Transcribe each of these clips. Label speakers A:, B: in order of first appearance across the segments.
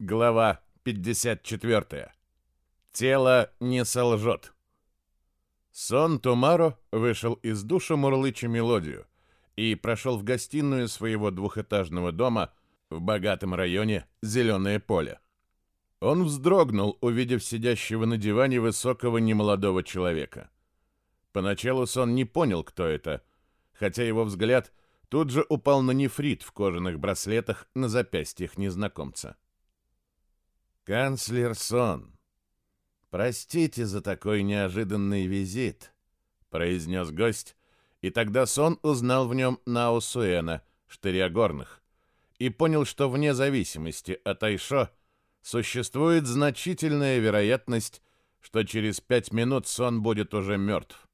A: Глава 54. Тело не солжет. Сон Томаро вышел из душа мурлыча мелодию и прошел в гостиную своего двухэтажного дома в богатом районе Зеленое поле. Он вздрогнул, увидев сидящего на диване высокого немолодого человека. Поначалу Сон не понял, кто это, хотя его взгляд тут же упал на нефрит в кожаных браслетах на запястьях незнакомца. «Канцлер Сон, простите за такой неожиданный визит», — произнес гость, и тогда Сон узнал в нем Нао Суэна, штыря горных, и понял, что вне зависимости от Айшо существует значительная вероятность, что через пять минут Сон будет уже мертв.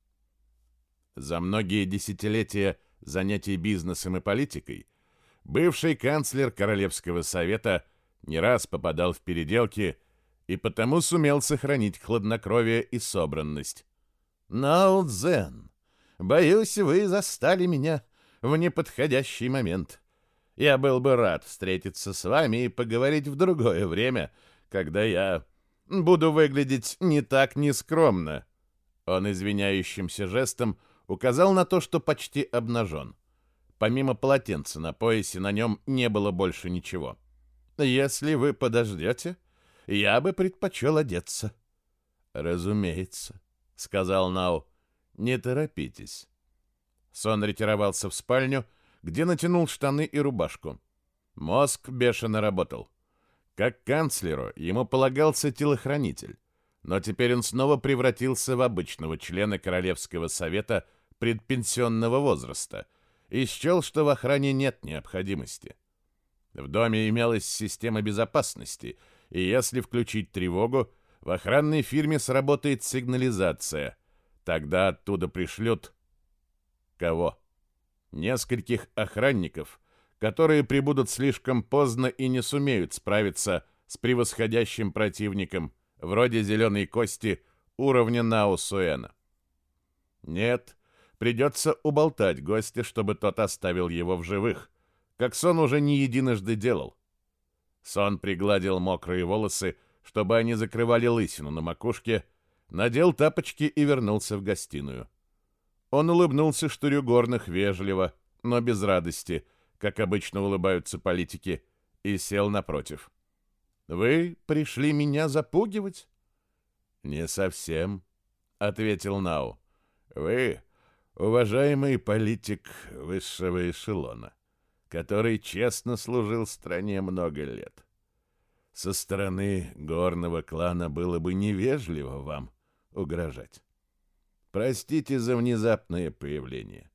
A: За многие десятилетия занятий бизнесом и политикой бывший канцлер Королевского совета — не раз попадал в переделки и потому сумел сохранить хладнокровие и собранность. «Нао Дзен, боюсь, вы застали меня в неподходящий момент. Я был бы рад встретиться с вами и поговорить в другое время, когда я буду выглядеть не так нескромно». Он извиняющимся жестом указал на то, что почти обнажен. Помимо полотенца на поясе на нем не было больше ничего. — если вы подождете, я бы предпочел одеться. Разумеется, сказал Нау. Не торопитесь. Сон ретировался в спальню, где натянул штаны и рубашку. Мозг бешено работал. Как канцлеру ему полагался телохранитель, но теперь он снова превратился в обычного члена Королевского совета предпенсионного возраста и счел, что в охране нет необходимости. В доме имелась система безопасности, и если включить тревогу, в охранной фирме сработает сигнализация. Тогда оттуда пришлют... Кого? Нескольких охранников, которые прибудут слишком поздно и не сумеют справиться с превосходящим противником, вроде зеленой кости уровня Наусуэна. Нет, придется уболтать гостя, чтобы тот оставил его в живых, как сон уже не единожды делал. Сон пригладил мокрые волосы, чтобы они закрывали лысину на макушке, надел тапочки и вернулся в гостиную. Он улыбнулся штурю горных вежливо, но без радости, как обычно улыбаются политики, и сел напротив. «Вы пришли меня запугивать?» «Не совсем», — ответил Нау. «Вы, уважаемый политик высшего эшелона, который честно служил стране много лет. Со стороны горного клана было бы невежливо вам угрожать. Простите за внезапное появление.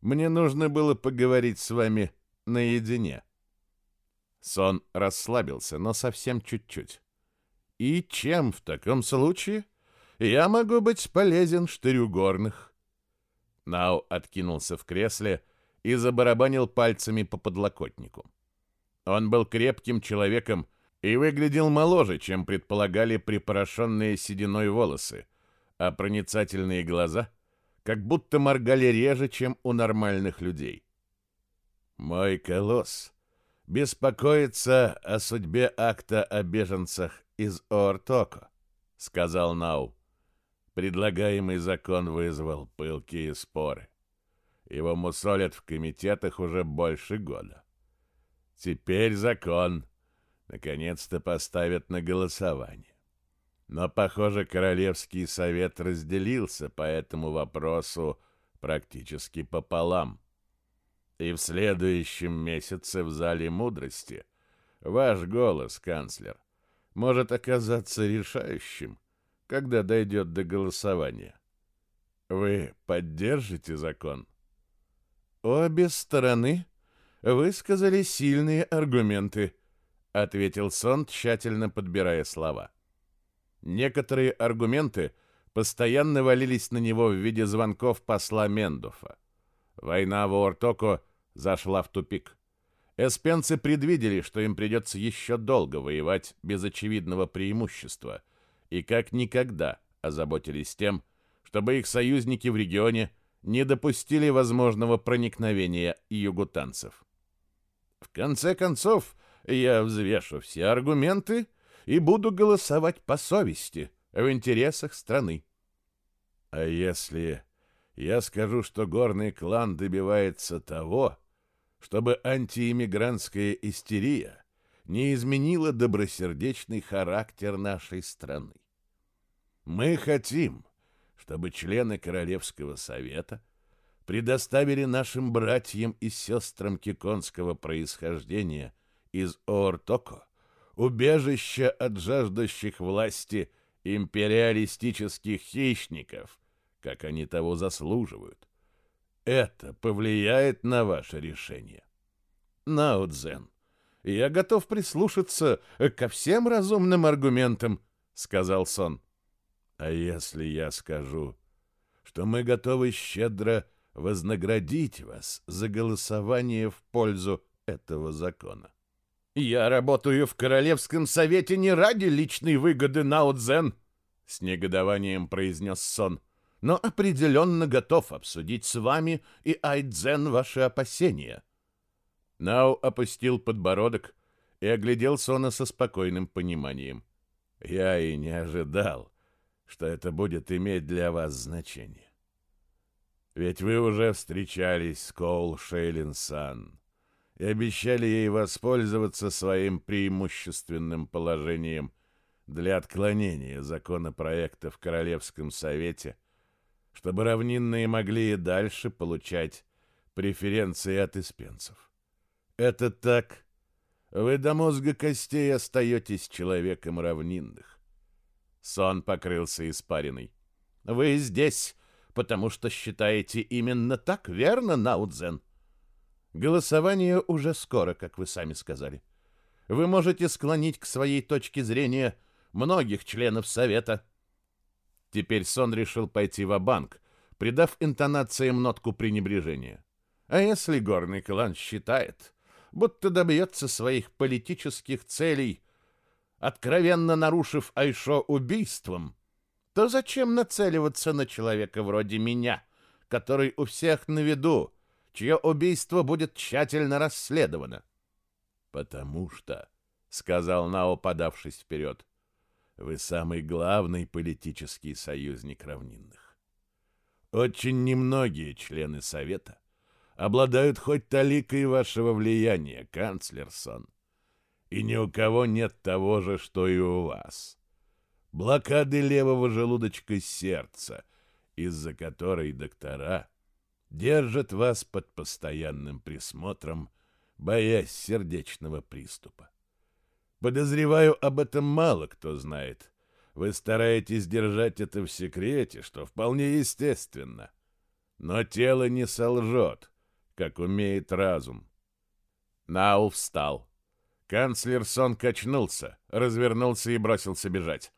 A: Мне нужно было поговорить с вами наедине. Сон расслабился, но совсем чуть-чуть. И чем в таком случае я могу быть полезен штырю горных? Нау откинулся в кресле, и забарабанил пальцами по подлокотнику. Он был крепким человеком и выглядел моложе, чем предполагали припорошенные сединой волосы, а проницательные глаза как будто моргали реже, чем у нормальных людей. «Мой колосс беспокоится о судьбе акта о беженцах из Оортоко», — сказал Нау. Предлагаемый закон вызвал пылкие споры. Его мусолят в комитетах уже больше года. Теперь закон наконец-то поставят на голосование. Но, похоже, Королевский совет разделился по этому вопросу практически пополам. И в следующем месяце в Зале Мудрости ваш голос, канцлер, может оказаться решающим, когда дойдет до голосования. Вы поддержите закон? — «Обе стороны высказали сильные аргументы», — ответил Сон, тщательно подбирая слова. Некоторые аргументы постоянно валились на него в виде звонков посла Мендуфа. Война в Уортоко зашла в тупик. Эспенцы предвидели, что им придется еще долго воевать без очевидного преимущества, и как никогда озаботились тем, чтобы их союзники в регионе – не допустили возможного проникновения югутанцев. В конце концов, я взвешу все аргументы и буду голосовать по совести в интересах страны. А если я скажу, что горный клан добивается того, чтобы антииммигрантская истерия не изменила добросердечный характер нашей страны. Мы хотим, чтобы члены Королевского совета предоставили нашим братьям и сестрам киконского происхождения из Оортоко убежище от жаждущих власти империалистических хищников, как они того заслуживают. Это повлияет на ваше решение. Наудзен, я готов прислушаться ко всем разумным аргументам, сказал Сон. А если я скажу, что мы готовы щедро вознаградить вас за голосование в пользу этого закона? Я работаю в Королевском совете не ради личной выгоды Наудзен, с негодованием произнес Сон, но определенно готов обсудить с вами и Айдзен ваши опасения. Нау опустил подбородок и оглядел Сона со спокойным пониманием. Я и не ожидал, что это будет иметь для вас значение. Ведь вы уже встречались с Коул Шейлин Сан и обещали ей воспользоваться своим преимущественным положением для отклонения законопроекта в Королевском Совете, чтобы равнинные могли и дальше получать преференции от испенцев. Это так. Вы до мозга костей остаетесь человеком равнинных. Сон покрылся испариной. Вы здесь, потому что считаете именно так, верно, Наудзен? — Голосование уже скоро, как вы сами сказали. Вы можете склонить к своей точке зрения многих членов Совета. Теперь Сон решил пойти в банк придав интонациям нотку пренебрежения. А если горный клан считает, будто добьется своих политических целей, откровенно нарушив Айшо убийством, то зачем нацеливаться на человека вроде меня, который у всех на виду, чье убийство будет тщательно расследовано. «Потому что», — сказал Нао, подавшись вперед, — «вы самый главный политический союзник равнинных. Очень немногие члены Совета обладают хоть таликой вашего влияния, канцлерсон, и ни у кого нет того же, что и у вас. Блокады левого желудочка сердца, из-за которой доктора — держит вас под постоянным присмотром, боясь сердечного приступа. Подозреваю, об этом мало кто знает. Вы стараетесь держать это в секрете, что вполне естественно. Но тело не солжет, как умеет разум. Нау встал. Канцлер Сон качнулся, развернулся и бросился бежать.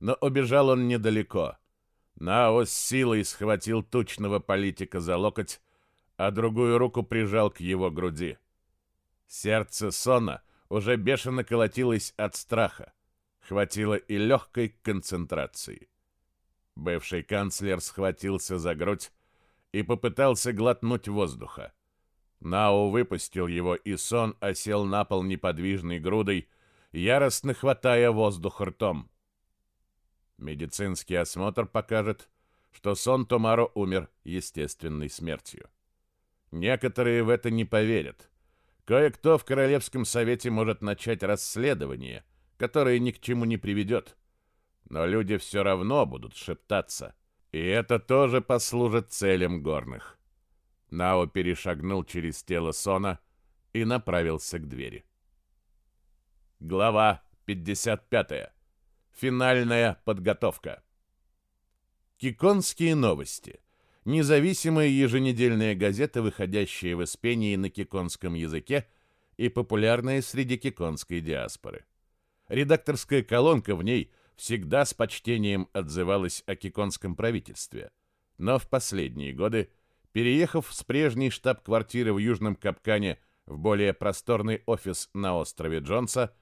A: Но убежал он недалеко — Нао с силой схватил тучного политика за локоть, а другую руку прижал к его груди. Сердце Сона уже бешено колотилось от страха. Хватило и легкой концентрации. Бывший канцлер схватился за грудь и попытался глотнуть воздуха. Нао выпустил его, и Сон осел на пол неподвижной грудой, яростно хватая воздух ртом. Медицинский осмотр покажет, что Сон Томаро умер естественной смертью. Некоторые в это не поверят. Кое-кто в Королевском совете может начать расследование, которое ни к чему не приведет. Но люди все равно будут шептаться. И это тоже послужит целям горных. Нао перешагнул через тело Сона и направился к двери. Глава 55. Финальная подготовка. Киконские новости. Независимая еженедельная газета, выходящая в Испении на киконском языке и популярная среди киконской диаспоры. Редакторская колонка в ней всегда с почтением отзывалась о киконском правительстве. Но в последние годы, переехав с прежней штаб-квартиры в Южном Капкане в более просторный офис на острове Джонса,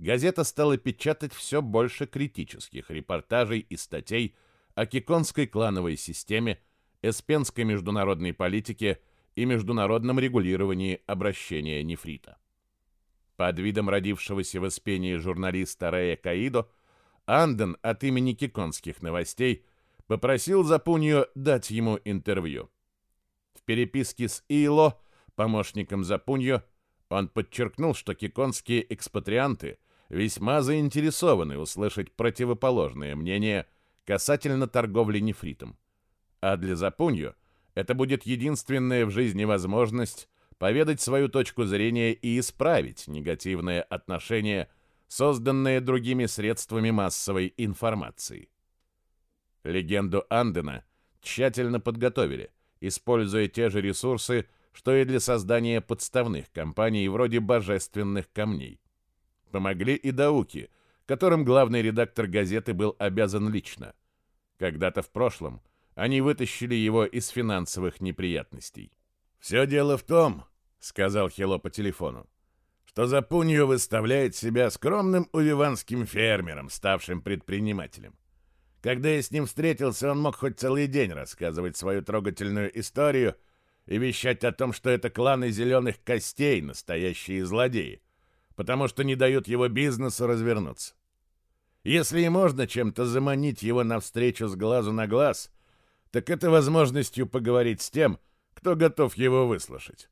A: газета стала печатать все больше критических репортажей и статей о киконской клановой системе, эспенской международной политике и международном регулировании обращения нефрита. Под видом родившегося в Испении журналиста Рея Каидо, Анден от имени киконских новостей попросил Запунью дать ему интервью. Переписке с Ило, помощником Запунью, он подчеркнул, что киконские экспатрианты весьма заинтересованы услышать противоположное мнение касательно торговли нефритом. А для Запунью это будет единственная в жизни возможность поведать свою точку зрения и исправить негативное отношение, созданное другими средствами массовой информации. Легенду Андена тщательно подготовили, используя те же ресурсы, что и для создания подставных компаний вроде «Божественных камней». Помогли и дауки, которым главный редактор газеты был обязан лично. Когда-то в прошлом они вытащили его из финансовых неприятностей. «Все дело в том», — сказал Хило по телефону, что Запуньо выставляет себя скромным увиванским фермером, ставшим предпринимателем. Когда я с ним встретился, он мог хоть целый день рассказывать свою трогательную историю и вещать о том, что это кланы зеленых костей, настоящие злодеи, потому что не дают его бизнесу развернуться. Если и можно чем-то заманить его навстречу с глазу на глаз, так это возможностью поговорить с тем, кто готов его выслушать.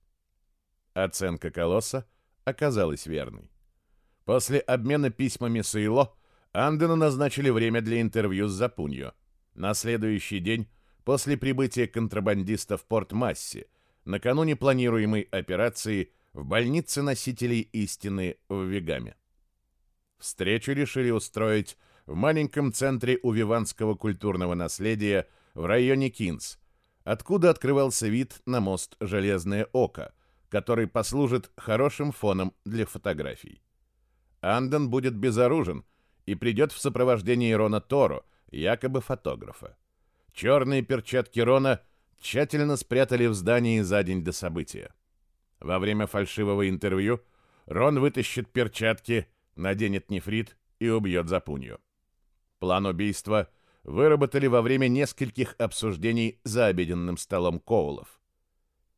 A: Оценка Колосса оказалась верной. После обмена письмами с Ило Андену назначили время для интервью с Запуньо. На следующий день, после прибытия контрабандиста в Порт-Массе, накануне планируемой операции в больнице носителей истины в Вегаме. Встречу решили устроить в маленьком центре увиванского культурного наследия в районе Кинс, откуда открывался вид на мост Железное Око, который послужит хорошим фоном для фотографий. Анден будет безоружен – и придет в сопровождении Рона Торо, якобы фотографа. Черные перчатки Рона тщательно спрятали в здании за день до события. Во время фальшивого интервью Рон вытащит перчатки, наденет нефрит и убьет Запунью. План убийства выработали во время нескольких обсуждений за обеденным столом Коулов.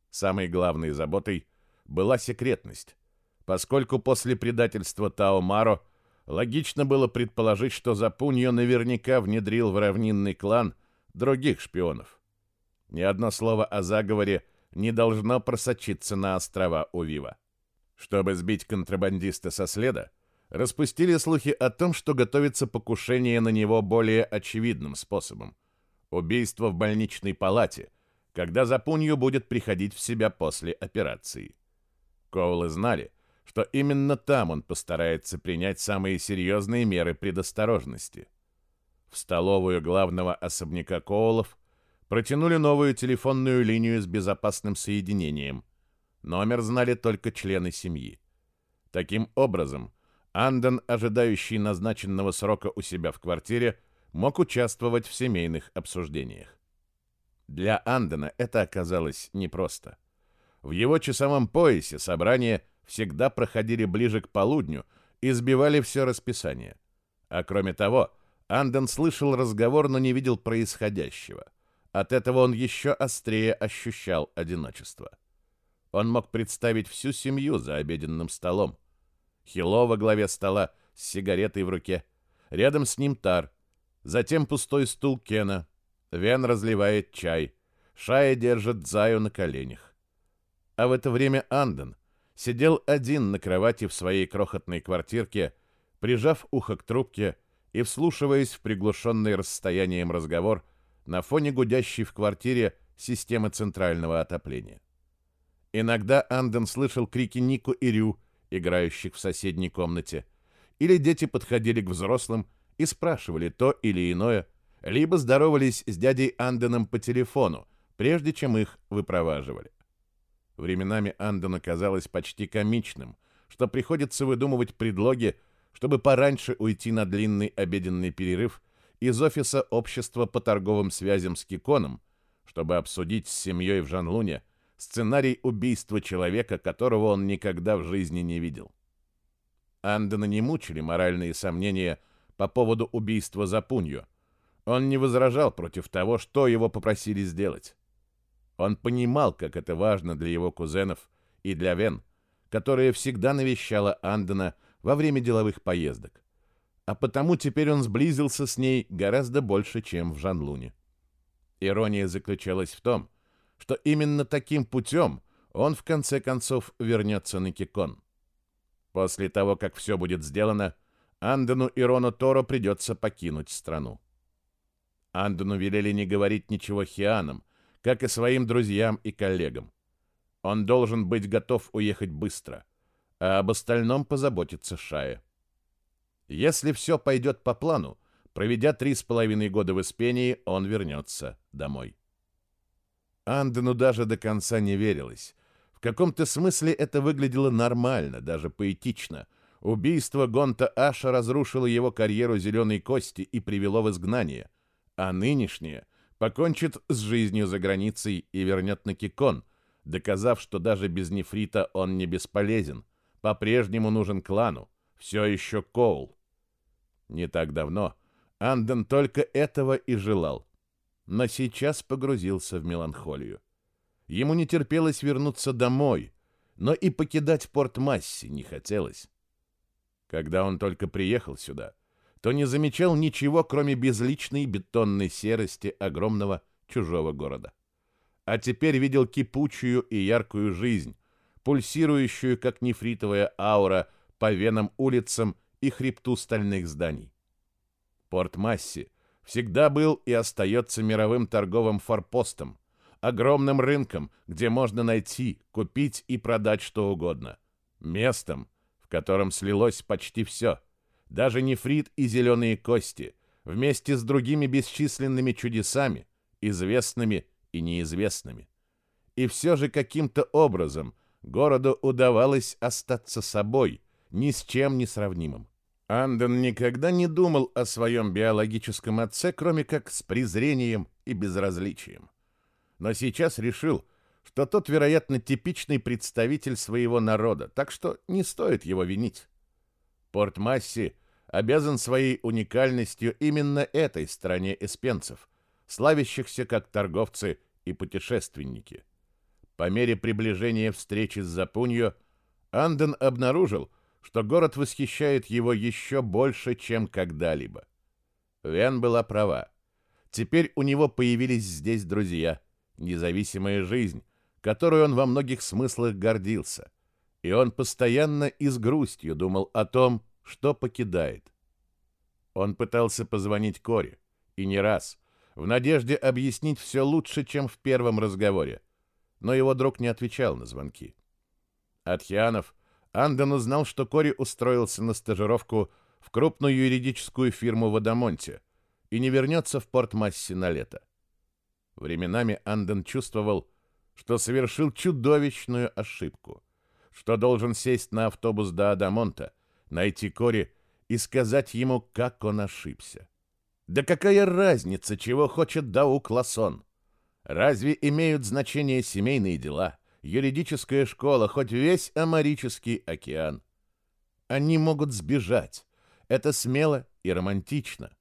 A: Самой главной заботой была секретность, поскольку после предательства Тао Маро – Логично было предположить, что Запуньо наверняка внедрил в равнинный клан других шпионов. Ни одно слово о заговоре не должно просочиться на острова Увива. Чтобы сбить контрабандиста со следа, распустили слухи о том, что готовится покушение на него более очевидным способом – убийство в больничной палате, когда Запунью будет приходить в себя после операции. Коулы знали – что именно там он постарается принять самые серьезные меры предосторожности. В столовую главного особняка Коулов протянули новую телефонную линию с безопасным соединением. Номер знали только члены семьи. Таким образом, Анден, ожидающий назначенного срока у себя в квартире, мог участвовать в семейных обсуждениях. Для Андена это оказалось непросто. В его часовом поясе собрание всегда проходили ближе к полудню и сбивали все расписание. А кроме того, Анден слышал разговор, но не видел происходящего. От этого он еще острее ощущал одиночество. Он мог представить всю семью за обеденным столом. Хило во главе стола с сигаретой в руке. Рядом с ним Тар. Затем пустой стул Кена. Вен разливает чай. Шая держит Заю на коленях. А в это время Анден, сидел один на кровати в своей крохотной квартирке, прижав ухо к трубке и вслушиваясь в приглушенный расстоянием разговор на фоне гудящей в квартире системы центрального отопления. Иногда Анден слышал крики Нику и Рю, играющих в соседней комнате, или дети подходили к взрослым и спрашивали то или иное, либо здоровались с дядей Анденом по телефону, прежде чем их выпроваживали. Временами Андону казалось почти комичным, что приходится выдумывать предлоги, чтобы пораньше уйти на длинный обеденный перерыв из офиса общества по торговым связям с Киконом, чтобы обсудить с семьей в Жанлуне сценарий убийства человека, которого он никогда в жизни не видел. Андена не мучили моральные сомнения по поводу убийства Запунью. Он не возражал против того, что его попросили сделать. Он понимал, как это важно для его кузенов и для Вен, которая всегда навещала Андена во время деловых поездок. А потому теперь он сблизился с ней гораздо больше, чем в Жанлуне. Ирония заключалась в том, что именно таким путем он в конце концов вернется на Кикон. После того, как все будет сделано, Андену и Рону Торо придется покинуть страну. Андену велели не говорить ничего Хианам, как и своим друзьям и коллегам. Он должен быть готов уехать быстро, а об остальном позаботится Шая. Если все пойдет по плану, проведя три с половиной года в Испении, он вернется домой. Андену даже до конца не верилось. В каком-то смысле это выглядело нормально, даже поэтично. Убийство Гонта Аша разрушило его карьеру зеленой кости и привело в изгнание, а нынешнее покончит с жизнью за границей и вернет на Кикон, доказав, что даже без нефрита он не бесполезен, по-прежнему нужен клану, все еще Коул. Не так давно Анден только этого и желал, но сейчас погрузился в меланхолию. Ему не терпелось вернуться домой, но и покидать порт Масси не хотелось. Когда он только приехал сюда, то не замечал ничего, кроме безличной бетонной серости огромного чужого города. А теперь видел кипучую и яркую жизнь, пульсирующую, как нефритовая аура, по венам улицам и хребту стальных зданий. Порт Масси всегда был и остается мировым торговым форпостом, огромным рынком, где можно найти, купить и продать что угодно, местом, в котором слилось почти все – даже нефрит и зеленые кости, вместе с другими бесчисленными чудесами, известными и неизвестными. И все же каким-то образом городу удавалось остаться собой, ни с чем не сравнимым. Анден никогда не думал о своем биологическом отце, кроме как с презрением и безразличием. Но сейчас решил, что тот, вероятно, типичный представитель своего народа, так что не стоит его винить. Порт Масси обязан своей уникальностью именно этой стране эспенцев, славящихся как торговцы и путешественники. По мере приближения встречи с Запуньо, Анден обнаружил, что город восхищает его еще больше, чем когда-либо. Вен была права. Теперь у него появились здесь друзья, независимая жизнь, которую он во многих смыслах гордился. И он постоянно и с грустью думал о том, что покидает. Он пытался позвонить Коре, и не раз, в надежде объяснить все лучше, чем в первом разговоре, но его друг не отвечал на звонки. От Хианов Андон узнал, что Кори устроился на стажировку в крупную юридическую фирму в Адамонте и не вернется в Порт-Масси на лето. Временами Андон чувствовал, что совершил чудовищную ошибку, что должен сесть на автобус до Адамонта, найти Кори и сказать ему, как он ошибся. Да какая разница, чего хочет Даук Ласон? Разве имеют значение семейные дела, юридическая школа, хоть весь Амарический океан? Они могут сбежать. Это смело и романтично.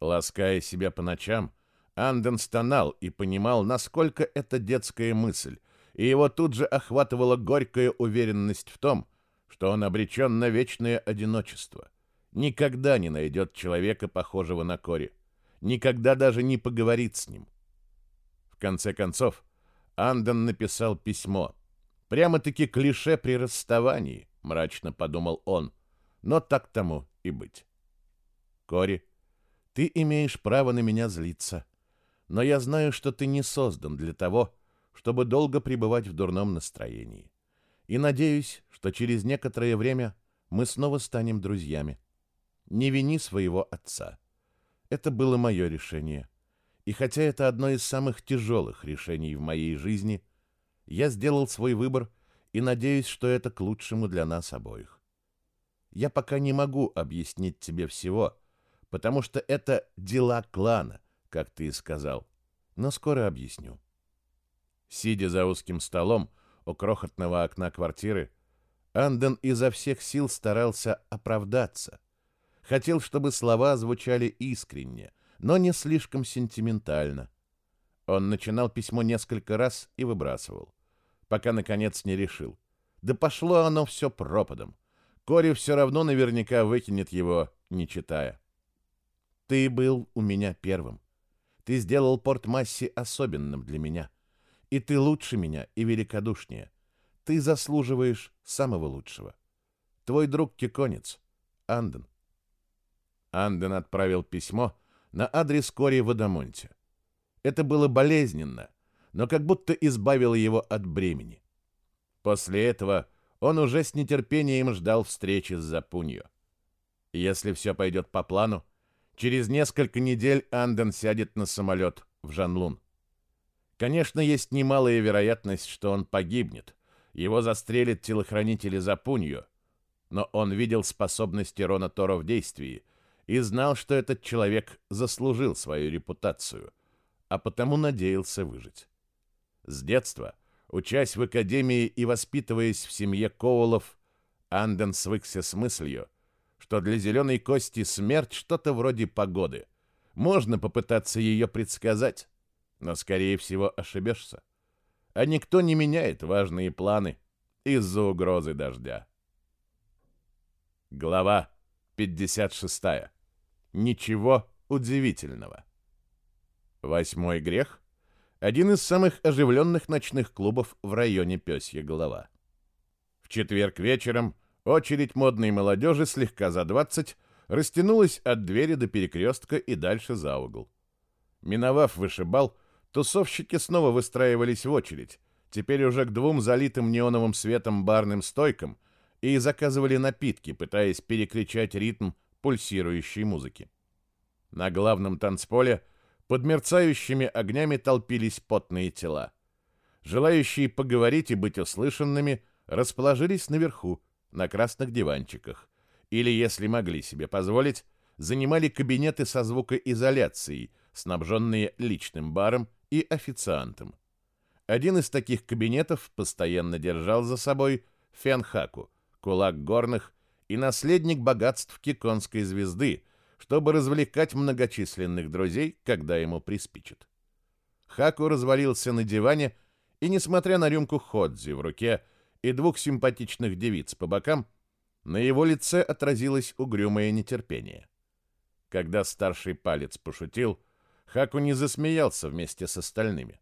A: Лаская себя по ночам, Анден стонал и понимал, насколько это детская мысль, и его тут же охватывала горькая уверенность в том, что он обречен на вечное одиночество. Никогда не найдет человека, похожего на Кори. Никогда даже не поговорит с ним. В конце концов, Андон написал письмо. Прямо-таки клише при расставании, мрачно подумал он. Но так тому и быть. Кори, ты имеешь право на меня злиться. Но я знаю, что ты не создан для того, чтобы долго пребывать в дурном настроении и надеюсь, что через некоторое время мы снова станем друзьями. Не вини своего отца. Это было мое решение. И хотя это одно из самых тяжелых решений в моей жизни, я сделал свой выбор и надеюсь, что это к лучшему для нас обоих. Я пока не могу объяснить тебе всего, потому что это дела клана, как ты и сказал, но скоро объясню. Сидя за узким столом, у крохотного окна квартиры, Анден изо всех сил старался оправдаться. Хотел, чтобы слова звучали искренне, но не слишком сентиментально. Он начинал письмо несколько раз и выбрасывал, пока, наконец, не решил. Да пошло оно все пропадом. Кори все равно наверняка выкинет его, не читая. Ты был у меня первым. Ты сделал порт Масси особенным для меня. И ты лучше меня и великодушнее. Ты заслуживаешь самого лучшего. Твой друг Киконец, Анден. Анден отправил письмо на адрес Кори в Адамонте. Это было болезненно, но как будто избавило его от бремени. После этого он уже с нетерпением ждал встречи с Запунью. Если все пойдет по плану, через несколько недель Анден сядет на самолет в Жанлун. Конечно, есть немалая вероятность, что он погибнет. Его застрелят телохранители Запунью, но он видел способности Рона Тора в действии и знал, что этот человек заслужил свою репутацию, а потому надеялся выжить. С детства, учась в академии и воспитываясь в семье Коулов, Анден свыкся с мыслью, что для зеленой кости смерть что-то вроде погоды. Можно попытаться ее предсказать, но, скорее всего, ошибешься. А никто не меняет важные планы из-за угрозы дождя. Глава 56. Ничего удивительного. Восьмой грех – один из самых оживленных ночных клубов в районе Пёсья голова. В четверг вечером очередь модной молодежи слегка за 20 растянулась от двери до перекрестка и дальше за угол. Миновав вышибал, Тусовщики снова выстраивались в очередь, теперь уже к двум залитым неоновым светом барным стойкам, и заказывали напитки, пытаясь перекричать ритм пульсирующей музыки. На главном танцполе под мерцающими огнями толпились потные тела. Желающие поговорить и быть услышанными расположились наверху, на красных диванчиках, или, если могли себе позволить, занимали кабинеты со звукоизоляцией, снабженные личным баром и официантом. Один из таких кабинетов постоянно держал за собой Фенхаку, кулак горных и наследник богатств Киконской звезды, чтобы развлекать многочисленных друзей, когда ему приспичит. Хаку развалился на диване, и, несмотря на рюмку ходзи в руке и двух симпатичных девиц по бокам, на его лице отразилось угрюмое нетерпение. Когда старший палец пошутил — Хаку не засмеялся вместе с остальными.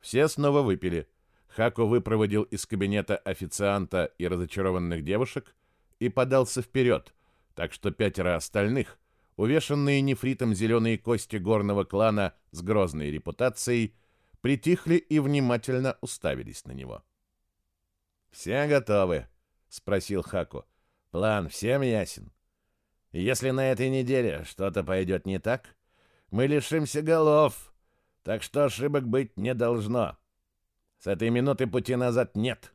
A: Все снова выпили. Хаку выпроводил из кабинета официанта и разочарованных девушек и подался вперед, так что пятеро остальных, увешанные нефритом зеленые кости горного клана с грозной репутацией, притихли и внимательно уставились на него. «Все готовы?» — спросил Хаку. «План всем ясен? Если на этой неделе что-то пойдет не так, мы лишимся голов, так что ошибок быть не должно. С этой минуты пути назад нет.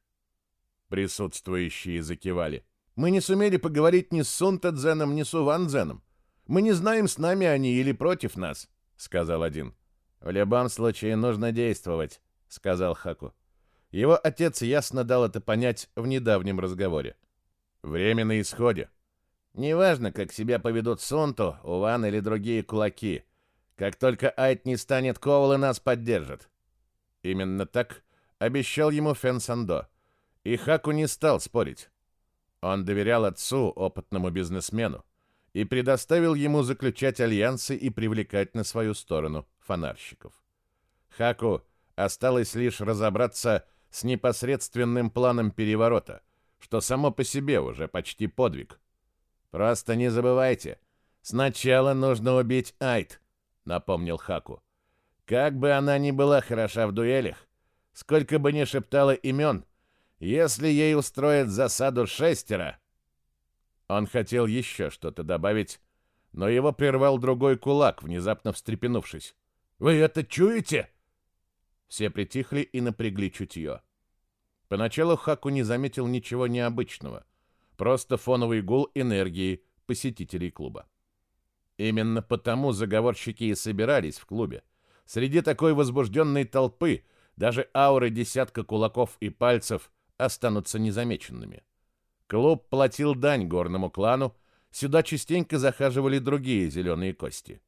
A: Присутствующие закивали. Мы не сумели поговорить ни с Сунтадзеном, ни с Уванзеном. Мы не знаем, с нами они или против нас, сказал один. В любом случае нужно действовать, сказал Хаку. Его отец ясно дал это понять в недавнем разговоре. Время на исходе. Неважно, как себя поведут Сунту, Уван или другие кулаки. Как только Айт не станет, Коул и нас поддержит. Именно так обещал ему Фен Сандо. И Хаку не стал спорить. Он доверял отцу, опытному бизнесмену, и предоставил ему заключать альянсы и привлекать на свою сторону фонарщиков. Хаку осталось лишь разобраться с непосредственным планом переворота, что само по себе уже почти подвиг. Просто не забывайте, сначала нужно убить Айт, — напомнил Хаку. «Как бы она ни была хороша в дуэлях, сколько бы ни шептала имен, если ей устроят засаду шестеро...» Он хотел еще что-то добавить, но его прервал другой кулак, внезапно встрепенувшись. «Вы это чуете?» Все притихли и напрягли чутье. Поначалу Хаку не заметил ничего необычного, просто фоновый гул энергии посетителей клуба. Именно потому заговорщики и собирались в клубе. Среди такой возбужденной толпы даже ауры десятка кулаков и пальцев останутся незамеченными. Клуб платил дань горному клану, сюда частенько захаживали другие зеленые кости.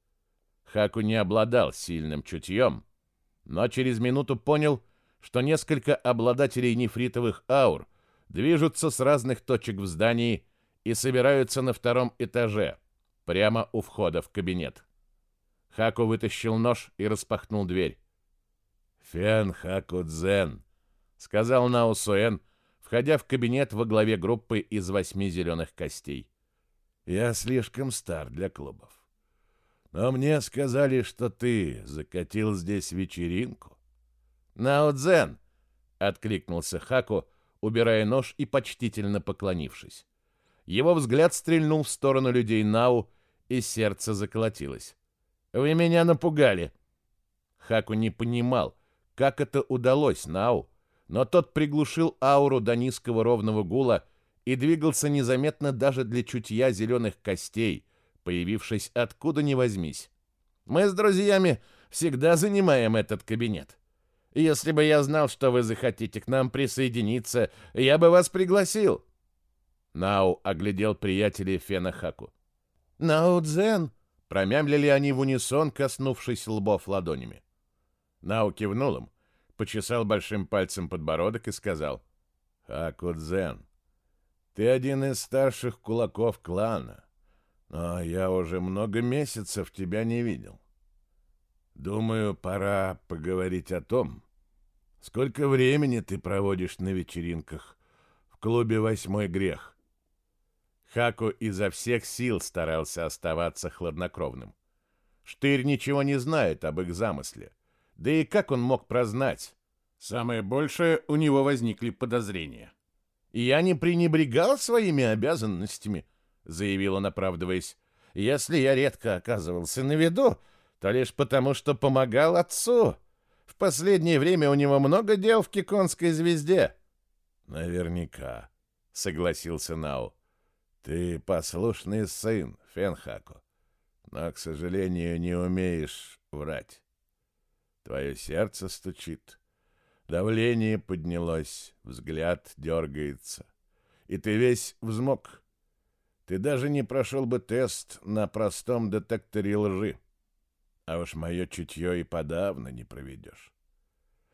A: Хаку не обладал сильным чутьем, но через минуту понял, что несколько обладателей нефритовых аур движутся с разных точек в здании и собираются на втором этаже, прямо у входа в кабинет. Хаку вытащил нож и распахнул дверь. «Фен Хаку Дзен», — сказал Нао Суэн, входя в кабинет во главе группы из восьми зеленых костей. «Я слишком стар для клубов. Но мне сказали, что ты закатил здесь вечеринку». «Нао Дзен», — откликнулся Хаку, убирая нож и почтительно поклонившись. Его взгляд стрельнул в сторону людей Нау, и сердце заколотилось. «Вы меня напугали!» Хаку не понимал, как это удалось Нау, но тот приглушил ауру до низкого ровного гула и двигался незаметно даже для чутья зеленых костей, появившись откуда ни возьмись. «Мы с друзьями всегда занимаем этот кабинет. Если бы я знал, что вы захотите к нам присоединиться, я бы вас пригласил». Нау оглядел приятелей Фена Хаку. «Нау Дзен!» — промямлили они в унисон, коснувшись лбов ладонями. Нау кивнул им, почесал большим пальцем подбородок и сказал. «Хаку Дзен, ты один из старших кулаков клана, но я уже много месяцев тебя не видел. Думаю, пора поговорить о том, сколько времени ты проводишь на вечеринках в клубе «Восьмой грех». Хаку изо всех сил старался оставаться хладнокровным. Штырь ничего не знает об их замысле. Да и как он мог прознать? Самое большее, у него возникли подозрения. «Я не пренебрегал своими обязанностями», — заявил он, оправдываясь. «Если я редко оказывался на виду, то лишь потому, что помогал отцу. В последнее время у него много дел в Киконской звезде». «Наверняка», — согласился Нау. Ты послушный сын, Фенхаку, но, к сожалению, не умеешь врать. Твое сердце стучит, давление поднялось, взгляд дергается, и ты весь взмок. Ты даже не прошел бы тест на простом детекторе лжи, а уж мое чутье и подавно не проведешь.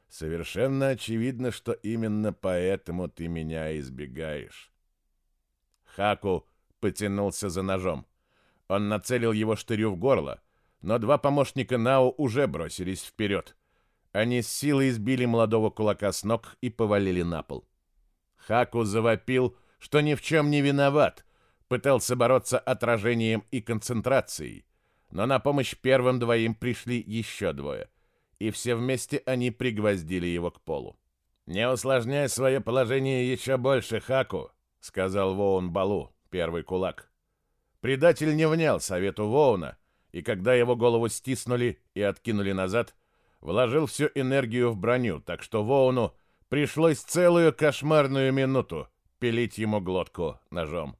A: Совершенно очевидно, что именно поэтому ты меня избегаешь. Хаку потянулся за ножом. Он нацелил его штырю в горло, но два помощника Нао уже бросились вперед. Они с силой избили молодого кулака с ног и повалили на пол. Хаку завопил, что ни в чем не виноват, пытался бороться отражением и концентрацией, но на помощь первым двоим пришли еще двое, и все вместе они пригвоздили его к полу. «Не усложняй свое положение еще больше, Хаку!» — сказал Воун Балу, первый кулак. Предатель не внял совету Воуна, и когда его голову стиснули и откинули назад, вложил всю энергию в броню, так что Воуну пришлось целую кошмарную минуту пилить ему глотку ножом.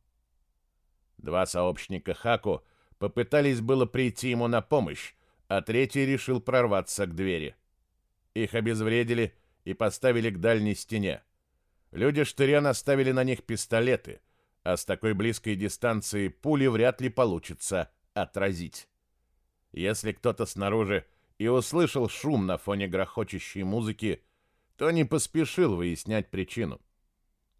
A: Два сообщника Хаку попытались было прийти ему на помощь, а третий решил прорваться к двери. Их обезвредили и поставили к дальней стене. Люди Штыря наставили на них пистолеты, а с такой близкой дистанции пули вряд ли получится отразить. Если кто-то снаружи и услышал шум на фоне грохочущей музыки, то не поспешил выяснять причину.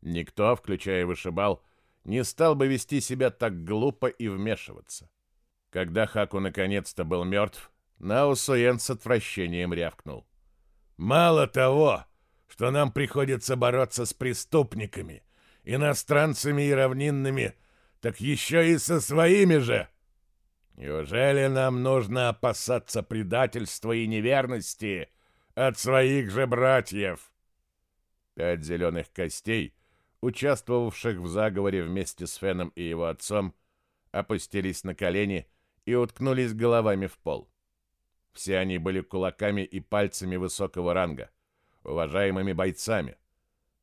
A: Никто, включая вышибал, не стал бы вести себя так глупо и вмешиваться. Когда Хаку наконец-то был мертв, Наусуен с отвращением рявкнул. «Мало того, что нам приходится бороться с преступниками, иностранцами и равнинными, так еще и со своими же. Неужели нам нужно опасаться предательства и неверности от своих же братьев? Пять зеленых костей, участвовавших в заговоре вместе с Феном и его отцом, опустились на колени и уткнулись головами в пол. Все они были кулаками и пальцами высокого ранга уважаемыми бойцами.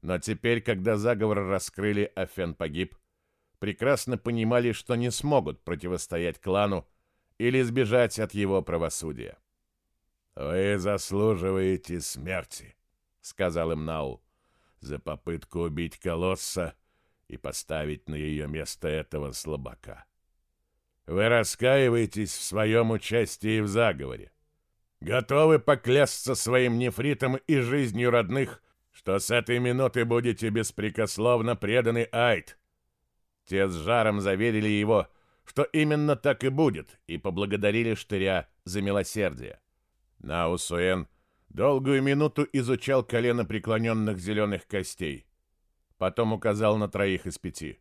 A: Но теперь, когда заговор раскрыли, а Фен погиб, прекрасно понимали, что не смогут противостоять клану или сбежать от его правосудия. «Вы заслуживаете смерти», — сказал им Нау, — «за попытку убить колосса и поставить на ее место этого слабака. Вы раскаиваетесь в своем участии в заговоре. Готовы поклясться своим нефритом и жизнью родных, что с этой минуты будете беспрекословно преданы Айд. Те с жаром заверили его, что именно так и будет, и поблагодарили Штыря за милосердие. Наусуэн долгую минуту изучал колено преклоненных зеленых костей. Потом указал на троих из пяти.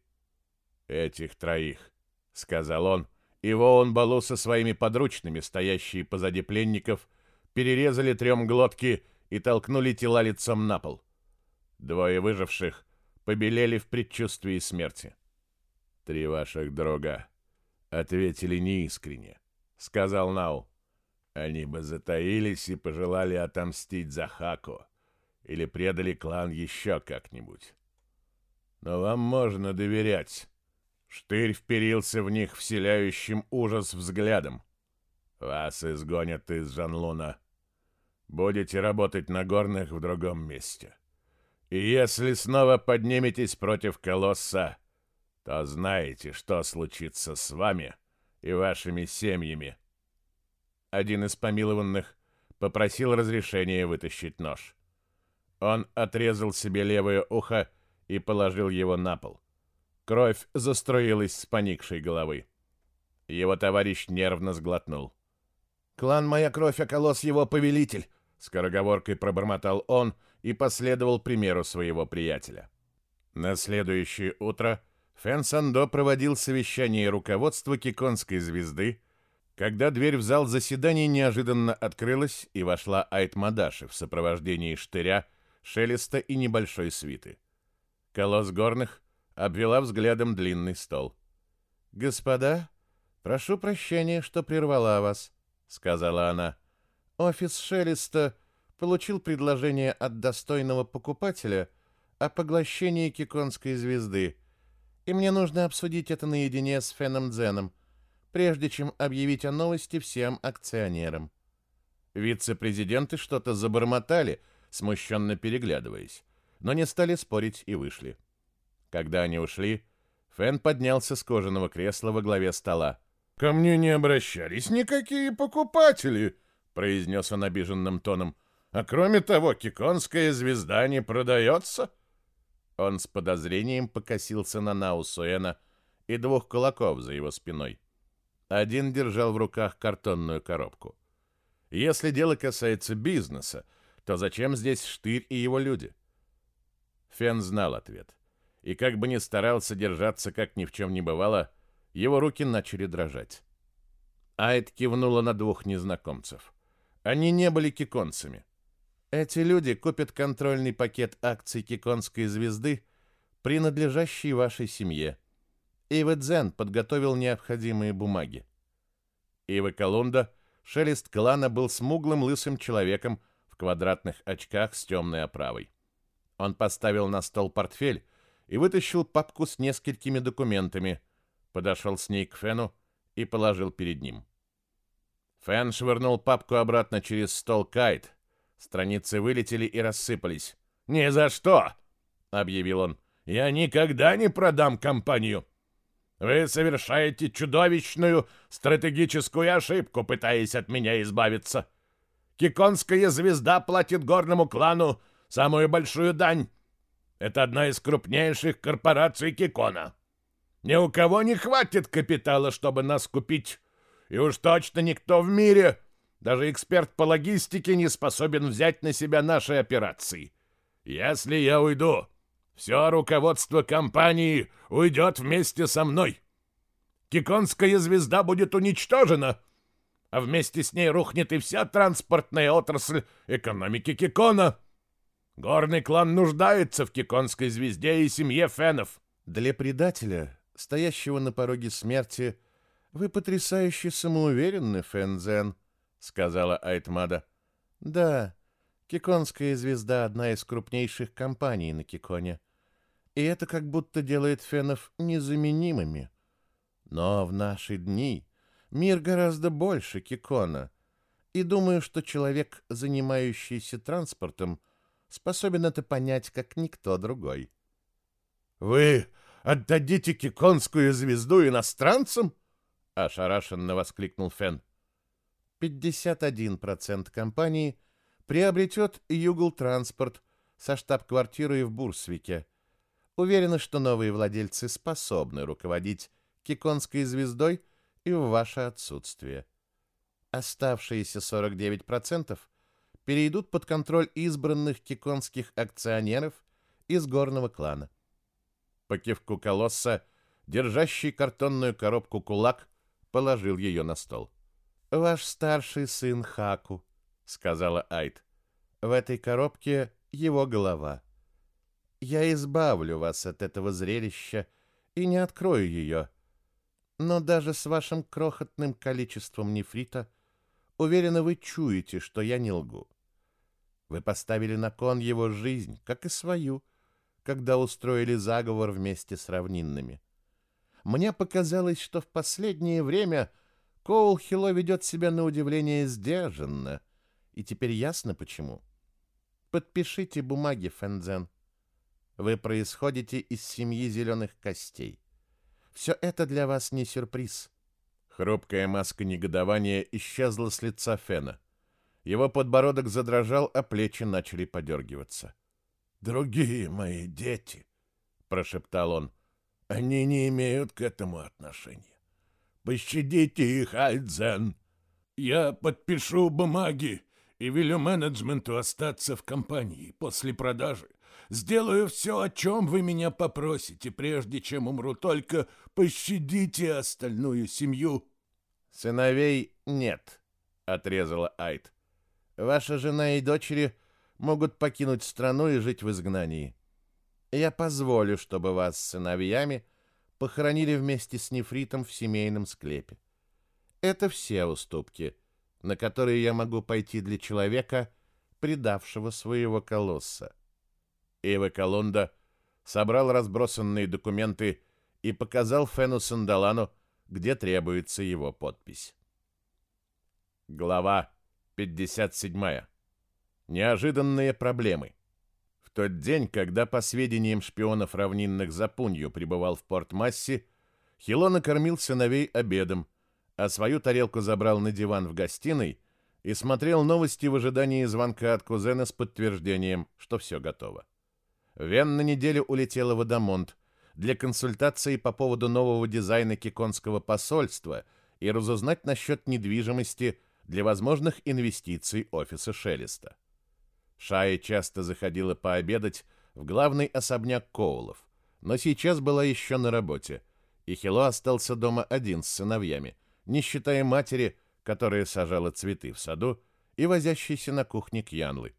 A: «Этих троих», — сказал он, и Воун Балу со своими подручными, стоящие позади пленников, перерезали трем глотки и толкнули тела лицом на пол. Двое выживших побелели в предчувствии смерти. «Три ваших друга ответили неискренне», — сказал Нау. «Они бы затаились и пожелали отомстить за Хаку или предали клан еще как-нибудь. Но вам можно доверять». Штырь вперился в них вселяющим ужас взглядом. «Вас изгонят из Жанлуна. Будете работать на горных в другом месте. И если снова подниметесь против колосса, то знаете, что случится с вами и вашими семьями. Один из помилованных попросил разрешения вытащить нож. Он отрезал себе левое ухо и положил его на пол. Кровь заструилась с поникшей головы. Его товарищ нервно сглотнул.
B: «Клан «Моя кровь», а колосс его повелитель!»
A: Скороговоркой пробормотал он и последовал примеру своего приятеля. На следующее утро Фэн Сандо проводил совещание руководства Киконской звезды, когда дверь в зал заседаний неожиданно открылась и вошла Айт Мадаши в сопровождении штыря, шелеста и небольшой свиты. Колосс горных обвела взглядом длинный стол.
B: «Господа, прошу прощения, что прервала вас», — сказала она. «Офис Шелеста получил предложение от достойного покупателя о поглощении Киконской звезды, и мне нужно обсудить это наедине с Феном Дзеном, прежде чем объявить о новости всем акционерам».
A: Вице-президенты что-то забормотали, смущенно переглядываясь, но не стали спорить и вышли. Когда они ушли, Фэн поднялся с кожаного кресла во главе стола.
C: «Ко мне не обращались никакие покупатели», — произнес он обиженным тоном. «А кроме того, киконская звезда не продается».
A: Он с подозрением покосился на Наусуэна и двух кулаков за его спиной. Один держал в руках картонную коробку. Если дело касается бизнеса, то зачем здесь Штырь и его люди? Фен знал ответ и как бы ни старался держаться, как ни в чем не бывало, его руки начали дрожать. Айд кивнула на двух незнакомцев. Они не были киконцами. Эти люди купят контрольный пакет акций Киконской звезды, принадлежащий вашей семье. Ива Дзен подготовил необходимые бумаги. Ива Колунда, шелест клана, был смуглым лысым человеком в квадратных очках с темной оправой. Он поставил на стол портфель, и вытащил папку с несколькими документами, подошел с ней к Фену и положил перед ним. Фен швырнул папку обратно через стол Кайт. Страницы вылетели и рассыпались.
C: «Ни за что!» — объявил он. «Я никогда не продам компанию!» «Вы совершаете чудовищную стратегическую ошибку, пытаясь от меня избавиться. Киконская звезда платит горному клану самую большую дань, это одна из крупнейших корпораций Кикона. Ни у кого не хватит капитала, чтобы нас купить. И уж точно никто в мире, даже эксперт по логистике, не способен взять на себя наши операции. Если я уйду, все руководство компании уйдет вместе со мной. Киконская звезда будет уничтожена, а вместе с ней рухнет и вся транспортная отрасль экономики Кикона. Горный клан нуждается в Киконской звезде и семье фенов.
B: Для предателя, стоящего на пороге смерти, вы потрясающе самоуверенны, Фензен, сказала Айтмада. Да, Киконская звезда одна из крупнейших компаний на Киконе. И это как будто делает фенов незаменимыми. Но в наши дни мир гораздо больше Кикона. И думаю, что человек, занимающийся транспортом, — способен это понять, как никто другой.
C: «Вы отдадите киконскую звезду иностранцам?» — ошарашенно воскликнул Фен.
B: «51% компании приобретет Югл Транспорт со штаб-квартирой в Бурсвике. Уверена, что новые владельцы способны руководить Киконской звездой и в ваше отсутствие. Оставшиеся 49% перейдут под контроль избранных киконских акционеров из горного клана. По кивку колосса, держащий картонную коробку кулак, положил ее на стол. «Ваш старший сын Хаку», — сказала Айт. «В этой коробке его голова. Я избавлю вас от этого зрелища и не открою ее. Но даже с вашим крохотным количеством нефрита, уверена, вы чуете, что я не лгу. Вы поставили на кон его жизнь, как и свою, когда устроили заговор вместе с равнинными. Мне показалось, что в последнее время Коул Хило ведет себя на удивление сдержанно, и теперь ясно почему. Подпишите бумаги, Фэнзен. Вы происходите из семьи зеленых костей. Все это для вас не сюрприз.
A: Хрупкая маска негодования исчезла с лица Фена. Его подбородок задрожал, а плечи начали подергиваться.
C: «Другие мои дети», — прошептал он, — «они не имеют к этому отношения. Пощадите их, Айдзен. Я подпишу бумаги и велю менеджменту остаться в компании после продажи. Сделаю все, о чем вы меня попросите, прежде чем умру. Только пощадите остальную семью».
B: «Сыновей нет», — отрезала Айд. «Ваша жена и дочери могут покинуть страну и жить в изгнании. Я позволю, чтобы вас с сыновьями похоронили вместе с нефритом в семейном склепе. Это все уступки, на которые я могу пойти для человека, предавшего своего колосса.
A: Ива Колонда собрал разбросанные документы и показал Фену Сандалану, где требуется его подпись. Глава 57. Неожиданные проблемы. В тот день, когда, по сведениям шпионов равнинных Запунью пребывал в Порт-Массе, Хило накормил сыновей обедом, а свою тарелку забрал на диван в гостиной и смотрел новости в ожидании звонка от кузена с подтверждением, что все готово. Вен на неделю улетела в Адамонт для консультации по поводу нового дизайна Киконского посольства и разузнать насчет недвижимости для возможных инвестиций офиса Шелеста. Шая часто заходила пообедать в главный особняк Коулов, но сейчас была еще на работе, и Хило остался дома один с сыновьями, не считая матери, которая сажала цветы в саду, и возящейся на кухне Кьянлы.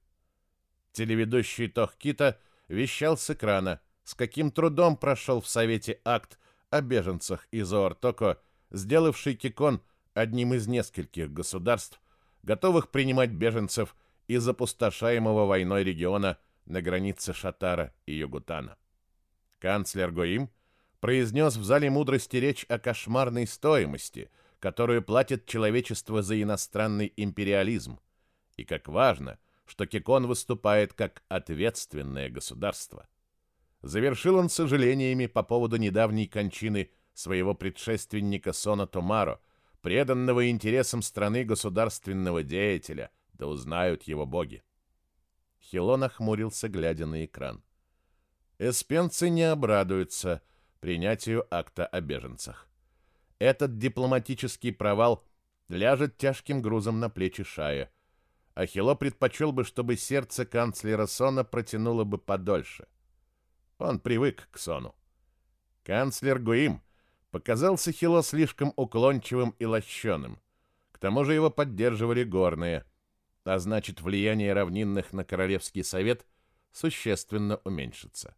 A: Телеведущий Тохкита вещал с экрана, с каким трудом прошел в Совете акт о беженцах из Оортоко, сделавший Кикон одним из нескольких государств, готовых принимать беженцев из опустошаемого войной региона на границе Шатара и Югутана. Канцлер Гоим произнес в зале мудрости речь о кошмарной стоимости, которую платит человечество за иностранный империализм, и как важно, что Кикон выступает как ответственное государство. Завершил он сожалениями по поводу недавней кончины своего предшественника Сона Томаро, преданного интересам страны государственного деятеля, да узнают его боги. Хило нахмурился, глядя на экран. Эспенцы не обрадуются принятию акта о беженцах. Этот дипломатический провал ляжет тяжким грузом на плечи Шая. А Хило предпочел бы, чтобы сердце канцлера Сона протянуло бы подольше. Он привык к Сону. Канцлер Гуим показался Хило слишком уклончивым и лощеным. К тому же его поддерживали горные – а значит влияние равнинных на Королевский совет существенно уменьшится.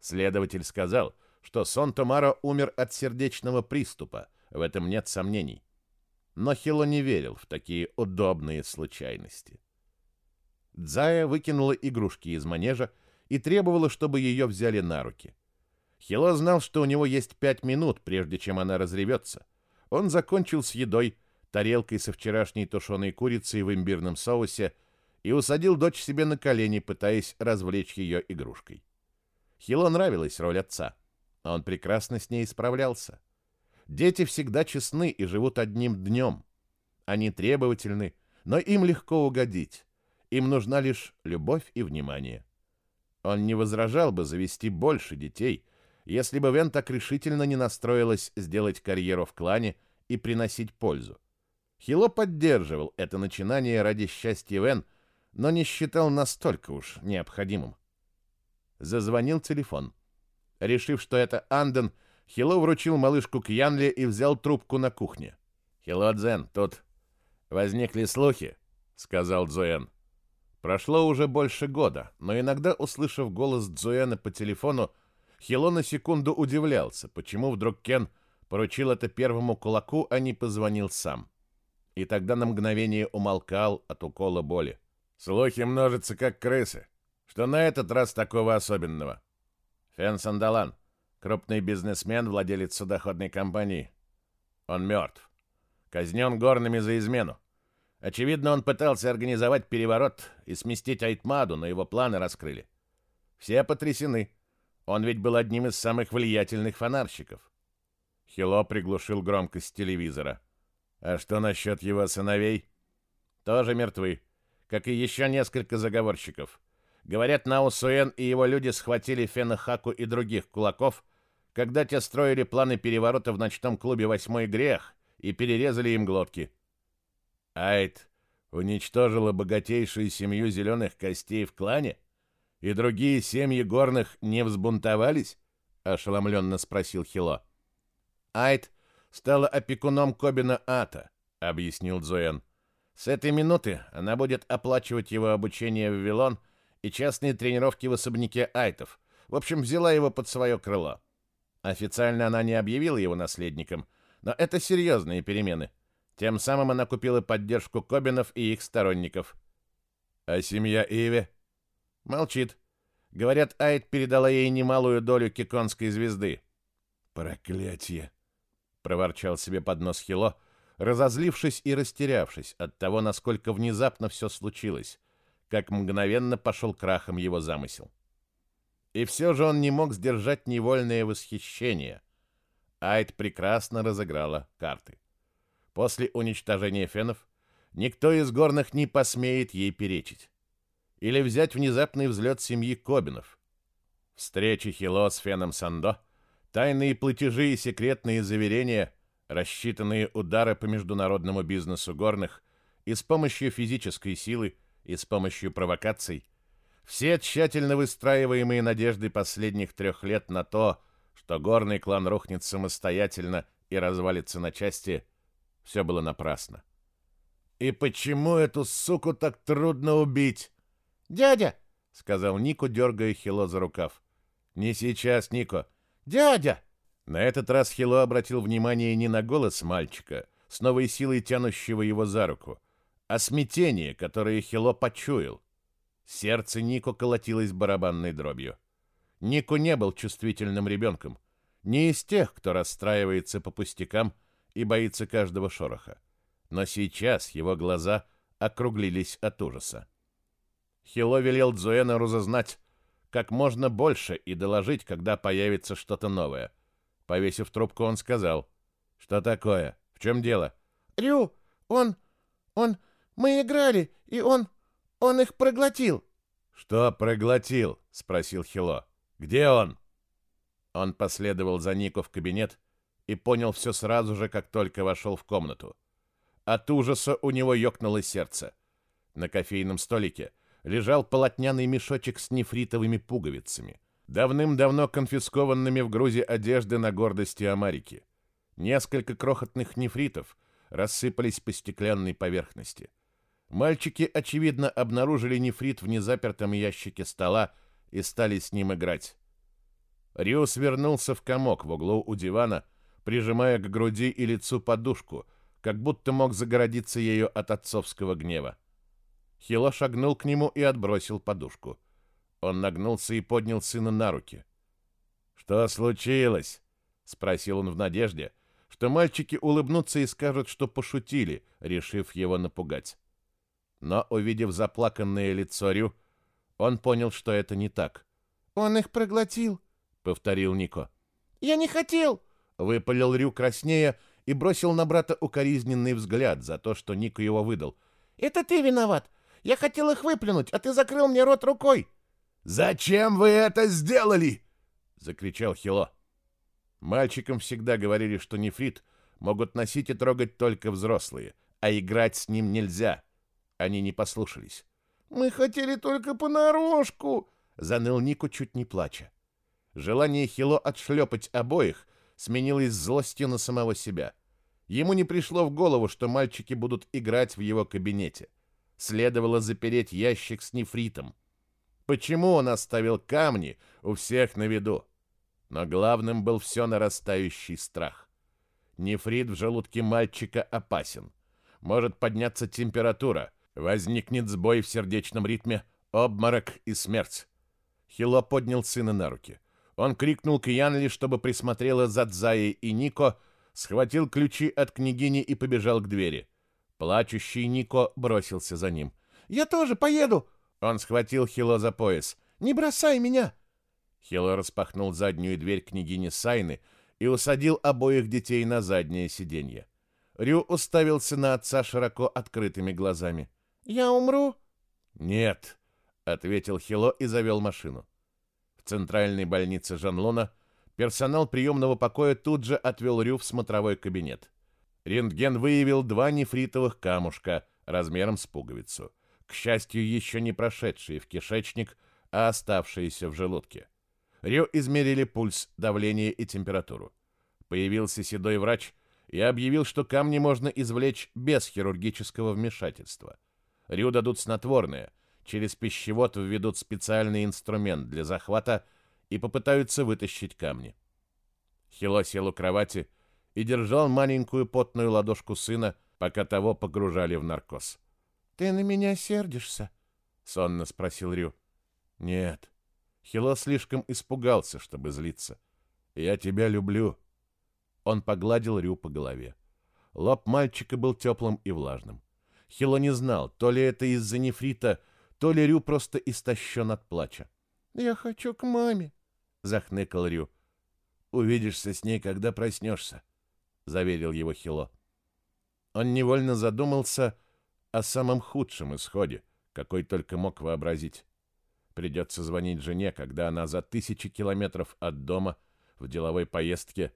A: Следователь сказал, что Сон Томаро умер от сердечного приступа, в этом нет сомнений. Но Хило не верил в такие удобные случайности. Дзая выкинула игрушки из манежа и требовала, чтобы ее взяли на руки. Хило знал, что у него есть пять минут, прежде чем она разревется. Он закончил с едой, тарелкой со вчерашней тушеной курицей в имбирном соусе и усадил дочь себе на колени, пытаясь развлечь ее игрушкой. Хило нравилась роль отца, он прекрасно с ней справлялся. Дети всегда честны и живут одним днем. Они требовательны, но им легко угодить. Им нужна лишь любовь и внимание.
B: Он не возражал бы завести больше детей, если бы Вен так решительно не настроилась сделать карьеру в клане и приносить пользу. Хило поддерживал это начинание ради счастья Вен, но не считал настолько уж необходимым. Зазвонил телефон. Решив, что это Анден, Хило вручил малышку к Янле и взял трубку на кухне. «Хило Дзен, тут возникли слухи», — сказал Дзуэн. Прошло уже больше года, но иногда, услышав голос Дзуэна по телефону, Хило на секунду удивлялся, почему вдруг Кен поручил это первому кулаку, а не позвонил сам. И тогда на мгновение умолкал от укола боли. Слухи множатся, как крысы. Что на этот раз такого особенного? Фен Сандалан, крупный бизнесмен, владелец судоходной компании. Он мертв. Казнен горными за измену. Очевидно, он пытался организовать переворот и сместить Айтмаду, но его планы раскрыли. Все потрясены. Он ведь был одним из самых влиятельных фонарщиков. Хило приглушил громкость телевизора. А что насчет его сыновей? Тоже мертвы, как и еще несколько заговорщиков. Говорят, Нао Суэн и его люди схватили Фена Хаку и других кулаков, когда те строили планы переворота в ночном клубе «Восьмой грех» и перерезали им глотки. Айт уничтожила богатейшую семью зеленых костей в клане? И другие семьи горных не взбунтовались? Ошеломленно спросил Хило. Айт стала опекуном Кобина Ата, объяснил Дзуэн. С этой минуты она будет оплачивать его обучение в Вилон и частные тренировки в особняке Айтов. В общем, взяла его под свое крыло. Официально она не объявила его наследником, но это серьезные перемены. Тем самым она купила поддержку Кобинов и их сторонников. А семья Иви? Молчит. Говорят, Айд передала ей немалую долю киконской звезды. Проклятие! проворчал себе под нос Хило, разозлившись и растерявшись от того, насколько внезапно все случилось, как мгновенно пошел крахом его замысел. И все же он не мог сдержать невольное восхищение. Айд прекрасно разыграла карты. После уничтожения фенов никто из горных не посмеет ей перечить или взять внезапный взлет семьи Кобинов. Встречи Хило с Феном Сандо, тайные платежи и секретные заверения, рассчитанные удары по международному бизнесу горных и с помощью физической силы, и с помощью провокаций, все тщательно выстраиваемые надежды последних трех лет на то, что горный клан рухнет самостоятельно и развалится на части, все было напрасно. «И почему эту суку так трудно убить?» «Дядя!» — сказал Нико, дергая Хило за рукав. «Не сейчас, Нико!» «Дядя!» На этот раз Хило обратил внимание не на голос мальчика, с новой силой тянущего его за руку, а смятение, которое Хило почуял. Сердце Нико колотилось барабанной дробью. Нико не был чувствительным ребенком, не из тех, кто расстраивается по пустякам и боится каждого шороха. Но сейчас его глаза округлились от ужаса. Хило велел Дзуэна разузнать как можно больше и доложить, когда появится что-то новое. Повесив трубку, он сказал. «Что такое? В чем дело?»
D: «Рю, он... он... мы играли, и он... он их проглотил».
B: «Что проглотил?» — спросил Хило. «Где он?» Он последовал за Нико в кабинет и понял все сразу же, как только вошел в комнату. От ужаса у него ёкнуло сердце. На кофейном столике лежал полотняный мешочек с нефритовыми пуговицами, давным-давно конфискованными в грузе одежды на гордости Амарики. Несколько крохотных нефритов рассыпались по стеклянной поверхности. Мальчики, очевидно, обнаружили нефрит в незапертом ящике стола и стали с ним играть. Рио свернулся в комок в углу у дивана, прижимая к груди и лицу подушку, как будто мог загородиться ею от отцовского гнева. Хило шагнул к нему и отбросил подушку. Он нагнулся и поднял сына на руки. «Что случилось?» — спросил он в надежде, что мальчики улыбнутся и скажут, что пошутили, решив его напугать. Но, увидев заплаканное лицо Рю, он понял, что это не так.
D: «Он их проглотил», —
B: повторил Нико.
D: «Я не хотел!»
B: — выпалил Рю краснея и бросил на брата укоризненный взгляд за то, что Нико его выдал.
D: «Это ты виноват! Я хотел их выплюнуть, а ты закрыл мне рот рукой.
C: «Зачем вы это сделали?» — закричал Хило.
A: Мальчикам всегда говорили, что нефрит могут носить и трогать только взрослые, а играть с ним нельзя. Они не послушались.
D: «Мы хотели только понарошку!»
A: — заныл Нику, чуть не плача. Желание Хило отшлепать обоих сменилось злостью на самого себя. Ему не пришло в голову, что мальчики будут играть в его кабинете. Следовало запереть ящик с нефритом. Почему он оставил камни у всех на виду? Но главным был все нарастающий страх. Нефрит в желудке мальчика опасен. Может подняться температура, возникнет сбой в сердечном ритме, обморок и смерть. Хило поднял сына на руки. Он крикнул к Янли, чтобы присмотрела за Дзаей и Нико, схватил ключи от княгини и побежал к двери. Плачущий Нико бросился за ним.
D: «Я тоже поеду!»
A: Он схватил Хило за пояс.
D: «Не бросай меня!»
A: Хило распахнул заднюю дверь княгини Сайны и усадил обоих детей на заднее сиденье. Рю уставился на отца широко открытыми глазами.
D: «Я умру?»
A: «Нет», — ответил Хило и завел машину. В центральной больнице Жанлона персонал приемного покоя тут же отвел Рю в смотровой кабинет. Рентген выявил два нефритовых камушка размером с пуговицу. К счастью, еще не прошедшие в кишечник, а оставшиеся в желудке. Рю измерили пульс, давление и температуру. Появился седой врач и объявил, что камни можно извлечь без хирургического вмешательства. Рю дадут снотворное, через пищевод введут специальный инструмент для захвата и попытаются вытащить камни. Хило сел у кровати и держал маленькую потную ладошку сына, пока того погружали в наркоз.
D: «Ты на меня сердишься?»
A: — сонно спросил Рю. «Нет». Хило слишком испугался, чтобы злиться. «Я тебя люблю». Он погладил Рю по голове. Лоб мальчика был теплым и влажным. Хило не знал, то ли это из-за нефрита, то ли Рю просто истощен от плача.
D: «Я хочу к маме», —
A: захныкал Рю. «Увидишься с ней, когда проснешься», — заверил его Хило. Он невольно задумался о самом худшем исходе, какой только мог вообразить. Придется звонить жене, когда она за тысячи километров от дома в деловой поездке,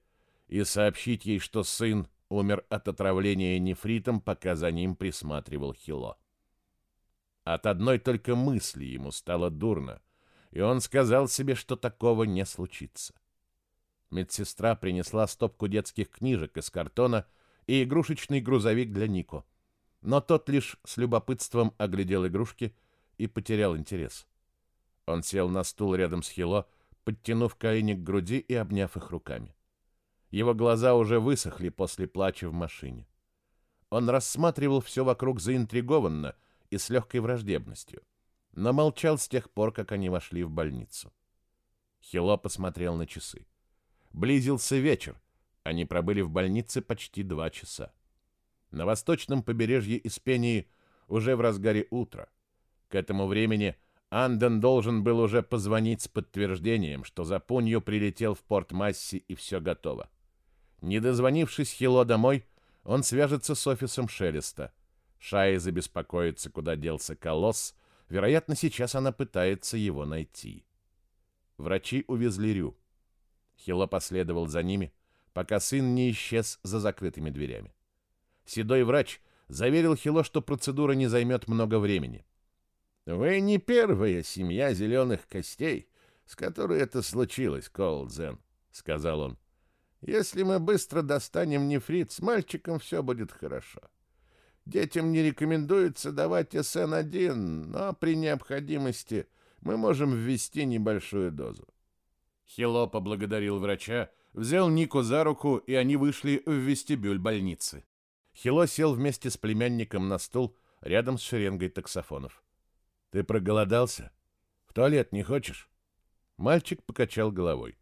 A: и сообщить ей, что сын умер от отравления нефритом, пока за ним присматривал Хило. От одной только мысли ему стало дурно, и он сказал себе, что такого не случится. Медсестра принесла стопку детских книжек из картона и игрушечный грузовик для Нико. Но тот лишь с любопытством оглядел игрушки и потерял интерес. Он сел на стул рядом с Хило, подтянув колени к груди и обняв их руками. Его глаза уже высохли после плача в машине. Он рассматривал все вокруг заинтригованно и с легкой враждебностью, но молчал с тех пор, как они вошли в больницу. Хило посмотрел на часы. Близился вечер. Они пробыли в больнице почти два часа. На восточном побережье Испении уже в разгаре утра. К этому времени Анден должен был уже позвонить с подтверждением, что за Пунью прилетел в порт Масси и все готово. Не дозвонившись Хило домой, он свяжется с офисом Шелеста. Шай забеспокоится, куда делся колосс. Вероятно, сейчас она пытается его найти. Врачи увезли Рю. Хило последовал за ними, пока сын не исчез за закрытыми дверями. Седой врач заверил Хило, что процедура не займет много времени.
C: «Вы не первая семья зеленых костей, с которой это случилось, Коулдзен», — сказал он. Если мы быстро достанем нефрит, с мальчиком все будет хорошо. Детям не рекомендуется давать СН-1, но при необходимости мы можем ввести небольшую дозу.
A: Хило поблагодарил врача, взял Нику за руку, и они вышли в вестибюль больницы. Хило сел вместе с племянником на стул рядом с шеренгой таксофонов. «Ты проголодался? В туалет не хочешь?» Мальчик покачал головой.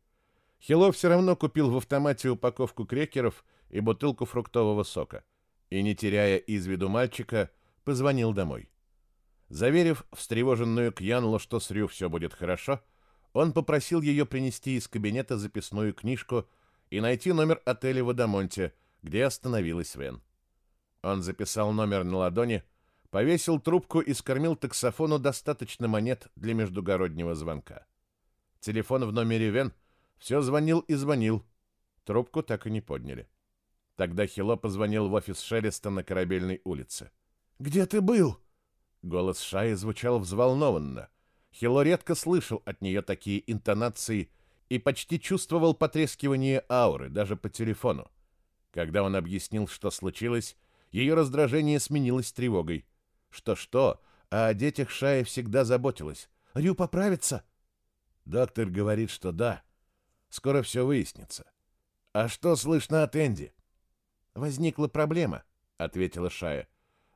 A: Хило все равно купил в автомате упаковку крекеров и бутылку фруктового сока и, не теряя из виду мальчика, позвонил домой. Заверив встревоженную Кьянлу, что с Рю все будет хорошо, он попросил ее принести из кабинета записную книжку и найти номер отеля в Адамонте, где остановилась Вен. Он записал номер на ладони, повесил трубку и скормил таксофону достаточно монет для междугороднего звонка. Телефон в номере Вен все звонил и звонил. Трубку так и не подняли. Тогда Хило позвонил в офис Шелеста на Корабельной улице.
B: «Где ты был?»
A: Голос Шаи звучал взволнованно. Хило редко слышал от нее такие интонации и почти чувствовал потрескивание ауры, даже по телефону. Когда он объяснил, что случилось, ее раздражение сменилось тревогой. Что-что, а о детях Шая всегда заботилась. «Рю поправится?» Доктор говорит, что да. Скоро все выяснится. А что слышно от Энди?
B: Возникла проблема, ответила Шая.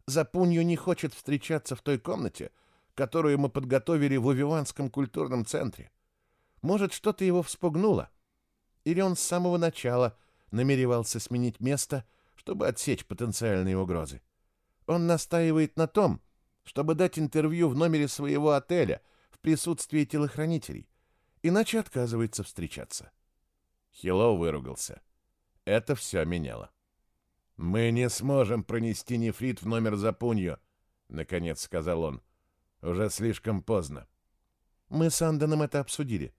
B: Запунью не хочет встречаться в той комнате, которую мы подготовили в Увиванском культурном центре. Может, что-то его вспугнуло? Или он с самого начала намеревался сменить место, чтобы отсечь потенциальные угрозы? Он настаивает на том, чтобы дать интервью в номере своего отеля в присутствии телохранителей, иначе отказывается встречаться.
A: Хило выругался. Это все меняло. «Мы не сможем пронести нефрит в номер Запунью», — наконец сказал он. «Уже слишком поздно».
B: «Мы с Андоном это обсудили.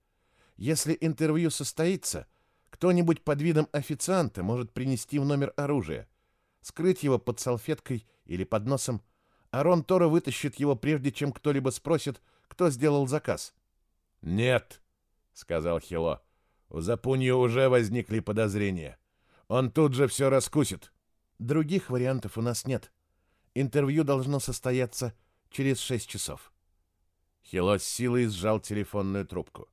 B: Если интервью состоится, кто-нибудь под видом официанта может принести в номер оружие, скрыть его под салфеткой или под носом, а Рон Торо вытащит его, прежде чем кто-либо спросит, кто сделал заказ».
A: «Нет», — сказал Хило. «У Запунью уже возникли подозрения. Он тут же все раскусит».
B: Других вариантов у нас нет. Интервью должно состояться через шесть часов.
A: Хило с силой сжал телефонную трубку.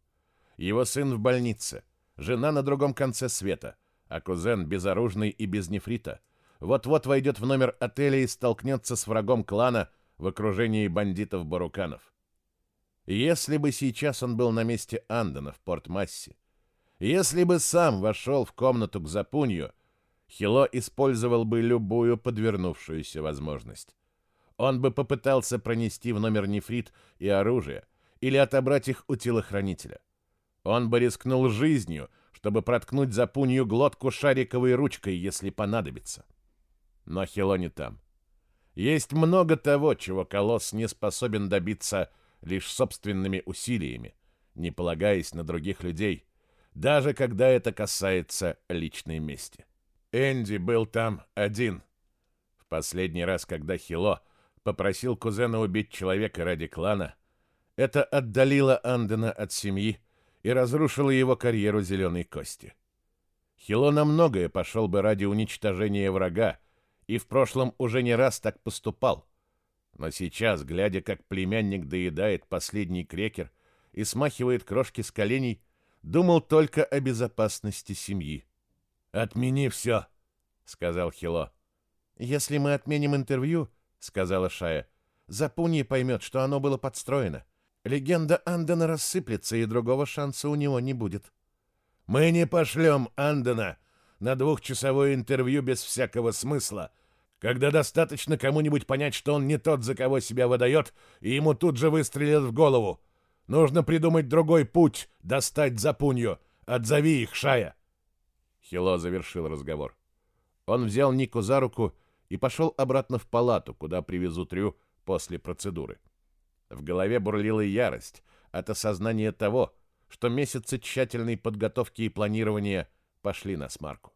A: Его сын в больнице, жена на другом конце света, а кузен безоружный и без нефрита. Вот-вот войдет в номер отеля и столкнется с врагом клана в окружении бандитов-баруканов. Если бы сейчас он был на месте Андона в Порт-Массе, если бы сам вошел в комнату к Запунью, Хило использовал бы любую подвернувшуюся возможность. Он бы попытался пронести в номер нефрит и оружие, или отобрать их у телохранителя. Он бы рискнул жизнью, чтобы проткнуть запунью глотку шариковой ручкой, если понадобится. Но Хило не там. Есть много того, чего Колосс не способен добиться лишь собственными усилиями, не полагаясь на других людей, даже когда это касается личной мести. Энди был там один. В последний раз, когда Хило попросил кузена убить человека ради клана, это отдалило Андена от семьи и разрушило его карьеру зеленой кости. Хило на многое пошел бы ради уничтожения врага, и в прошлом уже не раз так поступал. Но сейчас, глядя, как племянник доедает последний крекер и смахивает крошки с коленей, думал только о безопасности семьи. «Отмени все», — сказал Хило.
B: «Если мы отменим интервью», — сказала Шая, — «Запунье поймет, что оно было подстроено. Легенда Андена рассыплется, и другого шанса у него не будет».
A: «Мы не пошлем Андена на двухчасовое интервью без всякого смысла, когда достаточно кому-нибудь понять, что он не тот, за кого себя выдает, и ему тут же выстрелят в голову. Нужно придумать другой путь, достать Запунью. Отзови их, Шая!» Хило завершил разговор. Он взял Нику за руку и пошел обратно в палату, куда привезут Рю после процедуры. В голове бурлила ярость от осознания того, что месяцы тщательной подготовки и планирования пошли на смарку.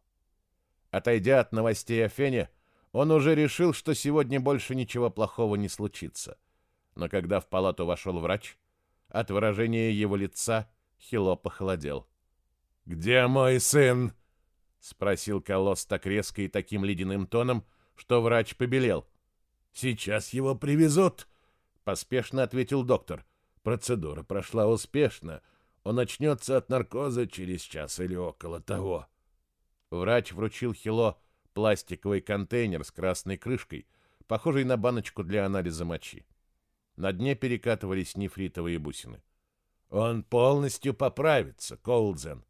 A: Отойдя от новостей о Фене, он уже решил, что сегодня больше ничего плохого не случится. Но когда в палату вошел врач, от выражения его лица Хило похолодел. «Где мой сын?» — спросил Колосс так резко и таким ледяным тоном, что врач побелел. «Сейчас его привезут», — поспешно ответил доктор. «Процедура прошла успешно. Он очнется от наркоза через час или около того». Врач вручил Хило пластиковый контейнер с красной крышкой, похожий на баночку для анализа мочи. На дне перекатывались нефритовые бусины. «Он полностью поправится, Коулдзен»,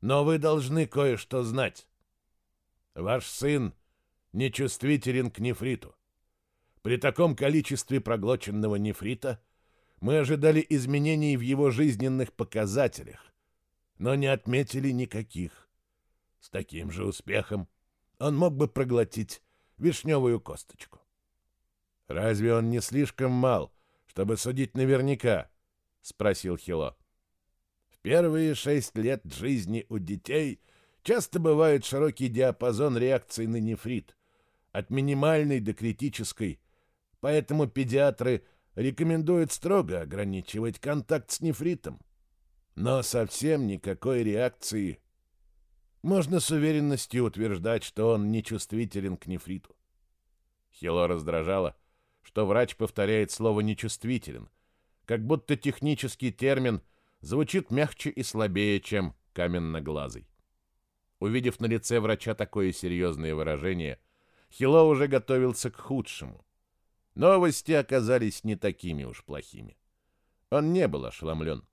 A: но вы должны кое-что знать. Ваш сын нечувствителен к нефриту. При таком количестве проглоченного нефрита мы ожидали изменений в его жизненных показателях, но не отметили никаких. С таким же успехом он мог бы проглотить вишневую косточку.
C: Разве он не слишком мал, чтобы судить наверняка? спросил Хило. В первые шесть лет жизни у детей часто бывает широкий диапазон реакций на нефрит, от минимальной до критической, поэтому педиатры рекомендуют строго ограничивать контакт с нефритом. Но совсем никакой реакции. Можно с уверенностью утверждать, что он не чувствителен к нефриту. Хило раздражало, что врач повторяет слово «нечувствителен», как будто технический термин звучит мягче и слабее, чем каменноглазый. Увидев на лице врача такое серьезное выражение, Хило уже готовился к худшему. Новости оказались не такими уж плохими. Он не был ошеломлен.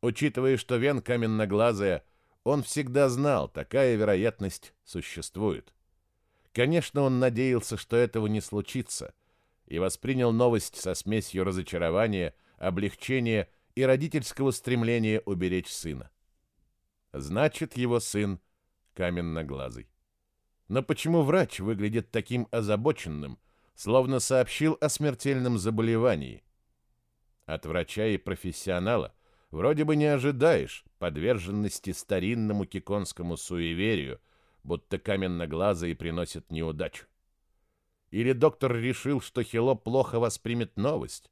C: Учитывая, что Вен каменноглазая, он всегда знал, такая вероятность существует. Конечно, он надеялся, что этого не случится, и воспринял новость со смесью разочарования, облегчения и родительского стремления уберечь сына. Значит, его сын каменноглазый. Но почему врач выглядит таким озабоченным, словно сообщил о смертельном заболевании? От врача и профессионала вроде бы не ожидаешь подверженности старинному киконскому суеверию, будто каменноглазые приносят неудачу. Или доктор решил, что Хило плохо воспримет новость,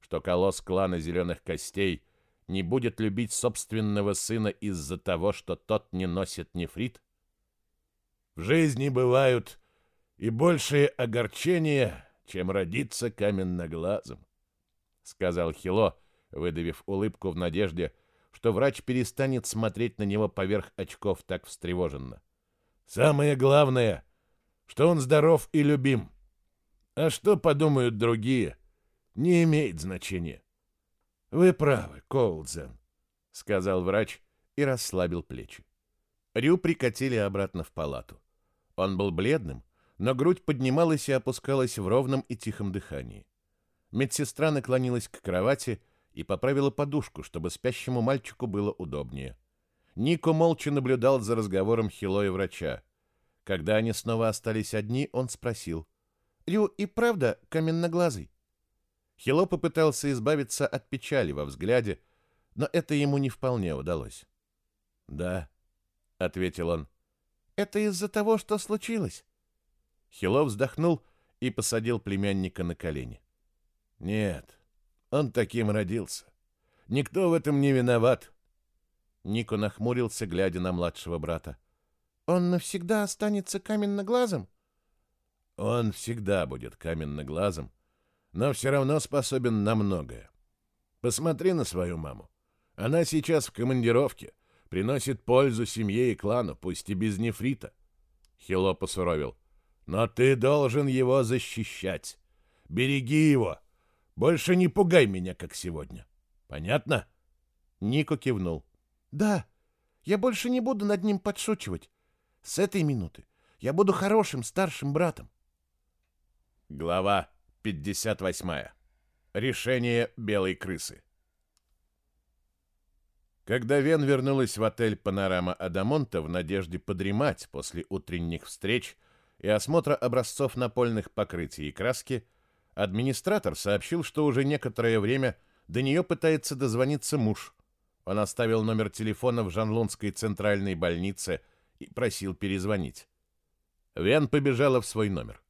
C: что колосс клана Зеленых Костей не будет любить собственного сына из-за того, что тот не носит нефрит? В жизни бывают и большие огорчения, чем родиться каменноглазым, — сказал Хило, выдавив улыбку в надежде, что врач перестанет смотреть на него поверх очков так встревоженно. Самое главное, что он здоров и любим. А что подумают другие, не имеет значения. Вы правы, Коулдзен, сказал врач и расслабил плечи. Рю прикатили обратно в палату. Он был бледным, но грудь поднималась и опускалась в ровном и тихом дыхании. Медсестра наклонилась к кровати и поправила подушку, чтобы спящему мальчику было удобнее. Нико молча наблюдал за разговором Хило и врача. Когда они снова остались одни, он спросил. «Рю и правда каменноглазый?» Хило попытался избавиться от печали во взгляде, но это ему не вполне удалось. «Да», — ответил он. «Это из-за того, что случилось?» Хило вздохнул и посадил племянника на колени. «Нет, он таким родился. Никто в этом не виноват. Нико нахмурился, глядя на младшего брата. «Он навсегда останется каменноглазым?» «Он всегда будет каменноглазым, но все равно способен на многое. Посмотри на свою маму. Она сейчас в командировке, приносит пользу семье и клану, пусть и без нефрита». Хило посуровил. «Но ты должен его защищать. Береги его. Больше не пугай меня, как сегодня. Понятно?» Нико кивнул. Да, я больше не буду над ним подшучивать. С этой минуты я буду хорошим старшим братом. Глава 58. Решение белой крысы. Когда Вен вернулась в отель «Панорама Адамонта» в надежде подремать после утренних встреч и осмотра образцов напольных покрытий и краски, администратор сообщил, что уже некоторое время до нее пытается дозвониться муж, он оставил номер телефона в Жанлунской центральной больнице и просил перезвонить. Вен побежала в свой номер.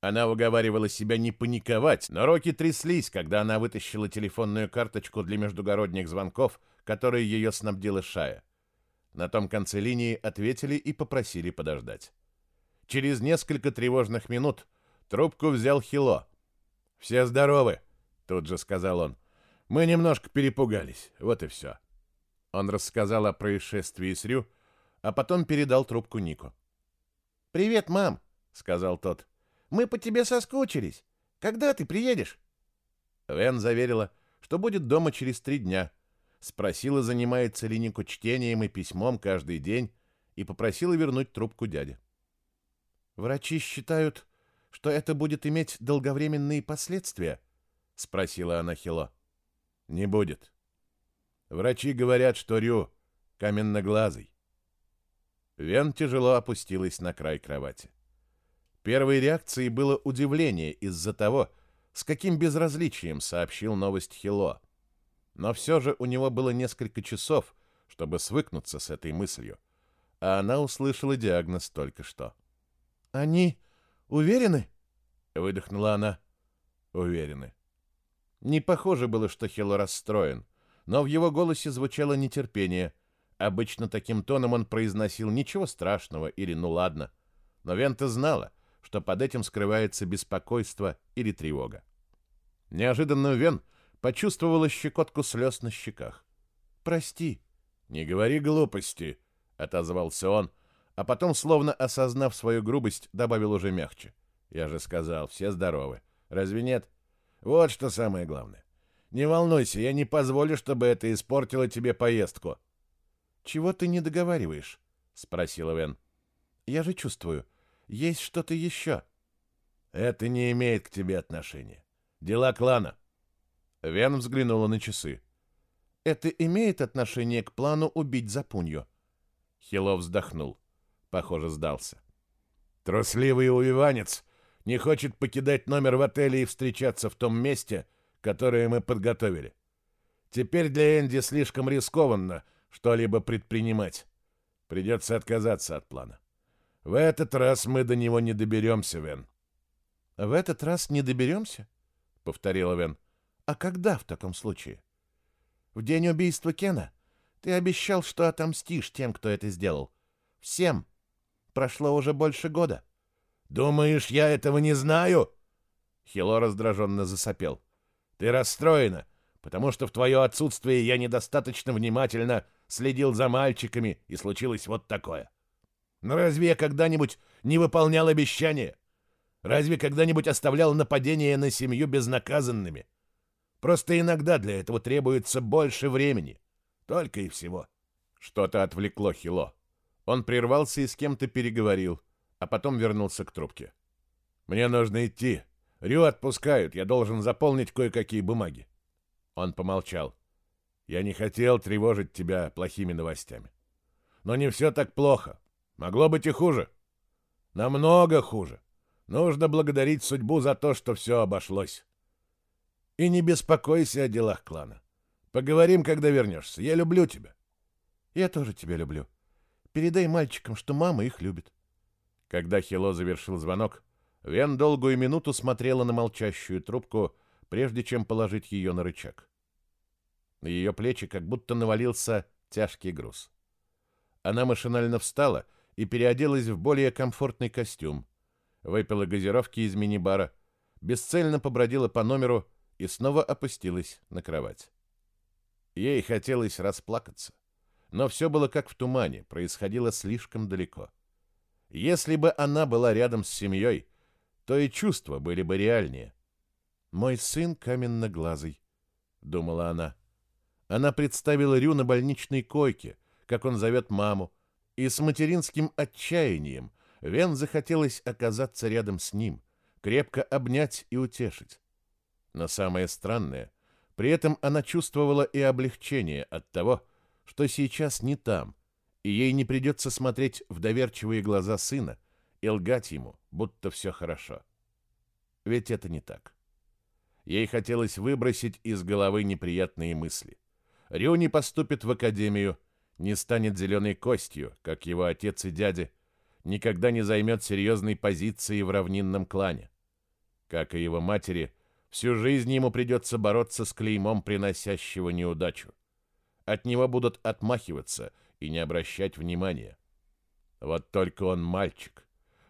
C: Она уговаривала себя не паниковать, но руки тряслись, когда она вытащила телефонную карточку для междугородних звонков, которой ее снабдила Шая. На том конце линии ответили и попросили подождать. Через несколько тревожных минут трубку взял Хило. «Все здоровы», — тут же сказал он. «Мы немножко перепугались, вот и все». Он рассказал о происшествии с Рю, а потом передал трубку Нику. «Привет, мам», — сказал тот. «Мы по тебе соскучились. Когда ты приедешь?» Вен заверила, что будет дома через три дня. Спросила, занимается ли Нику чтением и письмом каждый день, и попросила вернуть трубку дяде. «Врачи считают, что это будет иметь долговременные последствия?» — спросила она Хило. «Не будет. Врачи говорят, что Рю каменноглазый. Вен тяжело опустилась на край кровати. Первой реакцией было удивление из-за того,
A: с каким безразличием сообщил новость Хило. Но все же у него было несколько часов, чтобы свыкнуться с этой мыслью. А она услышала диагноз только что.
D: «Они уверены?»
A: — выдохнула она. «Уверены». Не похоже было, что Хило расстроен, но в его голосе звучало нетерпение. Обычно таким тоном он произносил «ничего страшного» или «ну ладно». Но Вента знала, что под этим скрывается беспокойство или тревога. Неожиданно Вен почувствовала щекотку слез на щеках. «Прости». «Не говори глупости», — отозвался он, а потом, словно осознав свою грубость, добавил уже мягче. «Я же сказал, все здоровы. Разве нет? Вот что самое главное. Не волнуйся, я не позволю, чтобы это испортило тебе поездку».
D: «Чего ты не договариваешь?» — спросила Вен. «Я же чувствую, есть что-то еще».
A: «Это не имеет к тебе отношения. Дела клана». Вен взглянула на часы.
D: «Это имеет отношение к плану убить Запунью?»
A: Хило вздохнул. Похоже, сдался. «Трусливый увиванец не хочет покидать номер в отеле и встречаться в том месте, которое мы подготовили. Теперь для Энди слишком рискованно что-либо предпринимать. Придется отказаться от плана. В этот раз мы до него не доберемся, Вен.
D: — В этот раз не доберемся? — повторила Вен. — А когда в таком случае? — В день убийства Кена ты обещал, что отомстишь тем, кто это сделал. Всем. Прошло уже больше года.
A: — Думаешь, я этого не знаю? Хило раздраженно засопел. — Ты расстроена, потому что в твое отсутствие я недостаточно внимательно следил за мальчиками, и случилось вот такое. Но разве я когда-нибудь не выполнял обещания? Разве когда-нибудь оставлял нападения на семью безнаказанными? Просто иногда для этого требуется больше времени. Только и всего. Что-то отвлекло Хило. Он прервался и с кем-то переговорил, а потом вернулся к трубке. «Мне нужно идти. Рю отпускают, я должен заполнить кое-какие бумаги». Он помолчал. «Я не хотел тревожить тебя плохими новостями. Но не все так плохо. Могло быть и хуже. Намного хуже. Нужно благодарить судьбу за то, что все обошлось. И не беспокойся о делах клана. Поговорим, когда вернешься. Я люблю тебя.
D: Я тоже тебя люблю. Передай мальчикам, что мама их любит.
A: Когда Хило завершил звонок, Вен долгую минуту смотрела на молчащую трубку, прежде чем положить ее на рычаг. На ее плечи как будто навалился тяжкий груз. Она машинально встала и переоделась в более комфортный костюм. Выпила газировки из мини-бара, бесцельно побродила по номеру и снова опустилась на кровать. Ей хотелось расплакаться, но все было как в тумане, происходило слишком далеко. Если бы она была рядом с семьей, то и чувства были бы реальнее. «Мой сын каменноглазый», — думала она. Она представила Рю на больничной койке, как он зовет маму, и с материнским отчаянием Вен захотелось оказаться рядом с ним, крепко обнять и утешить. Но самое странное, при этом она чувствовала и облегчение от того, что сейчас не там, и ей не придется смотреть в доверчивые глаза сына и лгать ему, будто все хорошо. Ведь это не так. Ей хотелось выбросить из головы неприятные мысли. Рю не поступит в академию, не станет зеленой костью, как его отец и дядя, никогда не займет серьезной позиции в равнинном клане. Как и его матери, всю жизнь ему придется бороться с клеймом, приносящего неудачу. От него будут отмахиваться и не обращать внимания. Вот только он мальчик,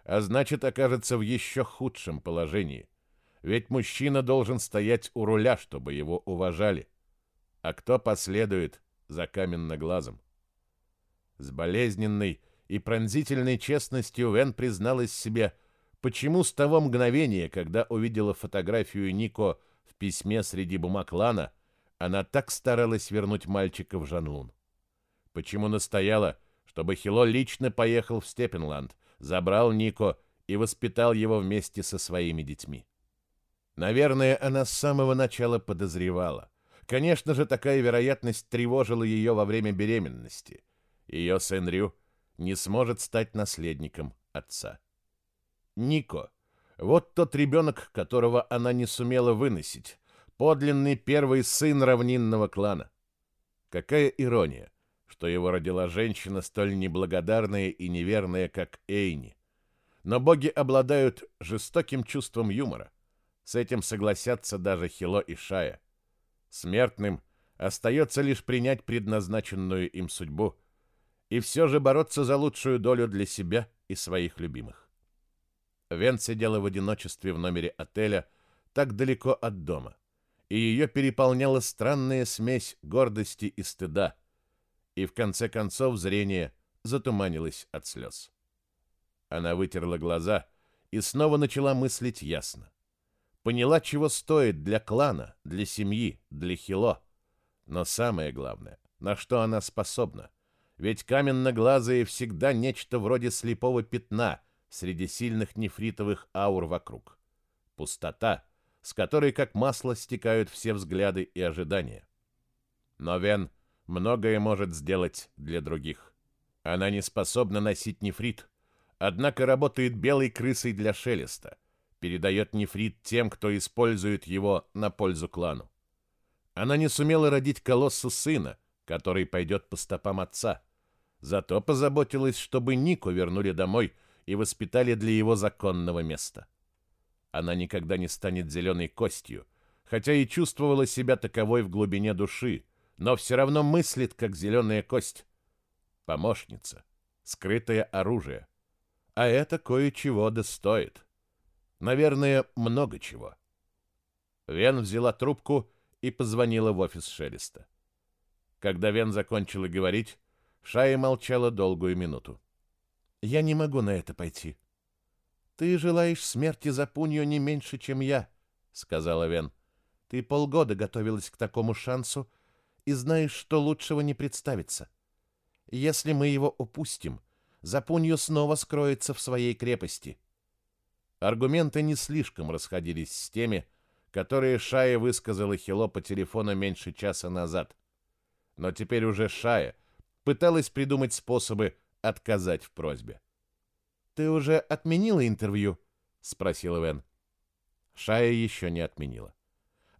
A: а значит окажется в еще худшем положении. Ведь мужчина должен стоять у руля, чтобы его уважали. А кто последует за каменноглазом? С болезненной и пронзительной честностью Вен призналась себе, почему с того мгновения, когда увидела фотографию Нико в письме среди бумаг Лана, она так старалась вернуть мальчика в Жанлун. Почему настояла, чтобы Хило лично поехал в Степенланд, забрал Нико и воспитал его вместе со своими детьми. Наверное, она с самого начала подозревала. Конечно же, такая вероятность тревожила ее во время беременности – ее сын Рю не сможет стать наследником отца. Нико Вот тот ребенок, которого она не сумела выносить, подлинный первый сын равнинного клана. Какая ирония, что его родила женщина столь неблагодарная и неверная, как Эйни. Но боги обладают жестоким чувством юмора. С этим согласятся даже Хило и Шая. Смертным остается лишь принять предназначенную им судьбу и все же бороться за лучшую долю для себя и своих любимых. Вен сидела в одиночестве в номере отеля, так далеко от дома, и ее переполняла странная смесь гордости и стыда, и в конце концов зрение затуманилось от слез. Она вытерла глаза и снова начала мыслить ясно. Поняла, чего стоит для клана, для семьи, для Хило. Но самое главное, на что она способна. Ведь каменноглазые всегда нечто вроде слепого пятна среди сильных нефритовых аур вокруг. Пустота, с которой как масло стекают все взгляды и ожидания. Но Вен многое может сделать для других. Она не способна носить нефрит, однако работает белой крысой для шелеста, передает нефрит тем, кто использует его на пользу клану. Она не сумела родить колоссу сына, который пойдет по стопам отца. Зато позаботилась, чтобы Нику вернули домой и воспитали для его законного места. Она никогда не станет зеленой костью, хотя и чувствовала себя таковой в глубине души, но все равно мыслит, как зеленая кость. Помощница, скрытое оружие. А это кое-чего достоит. Наверное, много чего. Вен взяла трубку и позвонила в офис Шелеста. Когда Вен закончила говорить, Шая молчала долгую минуту. «Я не могу на это пойти». «Ты желаешь смерти за Пунью не меньше, чем я», — сказала Вен. «Ты полгода готовилась к такому шансу и знаешь, что лучшего не представится. Если мы его упустим, Запунью снова скроется в своей крепости». Аргументы не слишком расходились с теми, которые Шая высказала Хило по телефону меньше часа назад. Но теперь уже Шая пыталась придумать способы отказать в просьбе. «Ты уже отменила интервью?» — спросила Вен. Шая еще не отменила.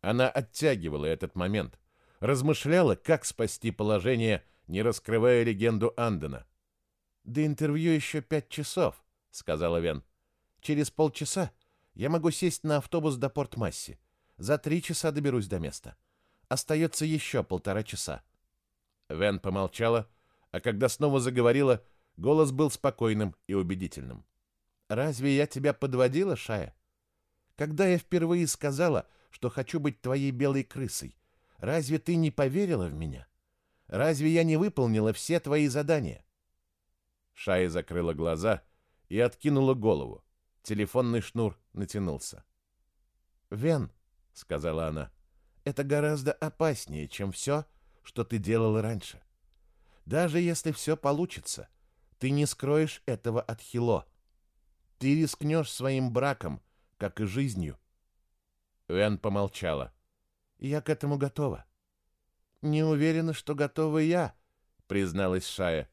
A: Она оттягивала этот момент, размышляла, как спасти положение, не раскрывая легенду Андена. «До интервью еще пять часов», — сказала Вен. «Через полчаса я могу сесть на автобус до Порт-Масси. За три часа доберусь до места. Остается еще полтора часа. Вен помолчала, а когда снова заговорила, голос был спокойным и убедительным. «Разве я тебя подводила, Шая? Когда я впервые сказала, что хочу быть твоей белой крысой, разве ты не поверила в меня? Разве я не выполнила все твои задания?» Шая закрыла глаза и откинула голову. Телефонный шнур натянулся. «Вен», — сказала она. «Это гораздо опаснее, чем все, что ты делал раньше. Даже если все получится, ты не скроешь этого от Хило. Ты рискнешь своим браком, как и жизнью». Вен помолчала. «Я к этому готова». «Не уверена, что готова я», — призналась Шая.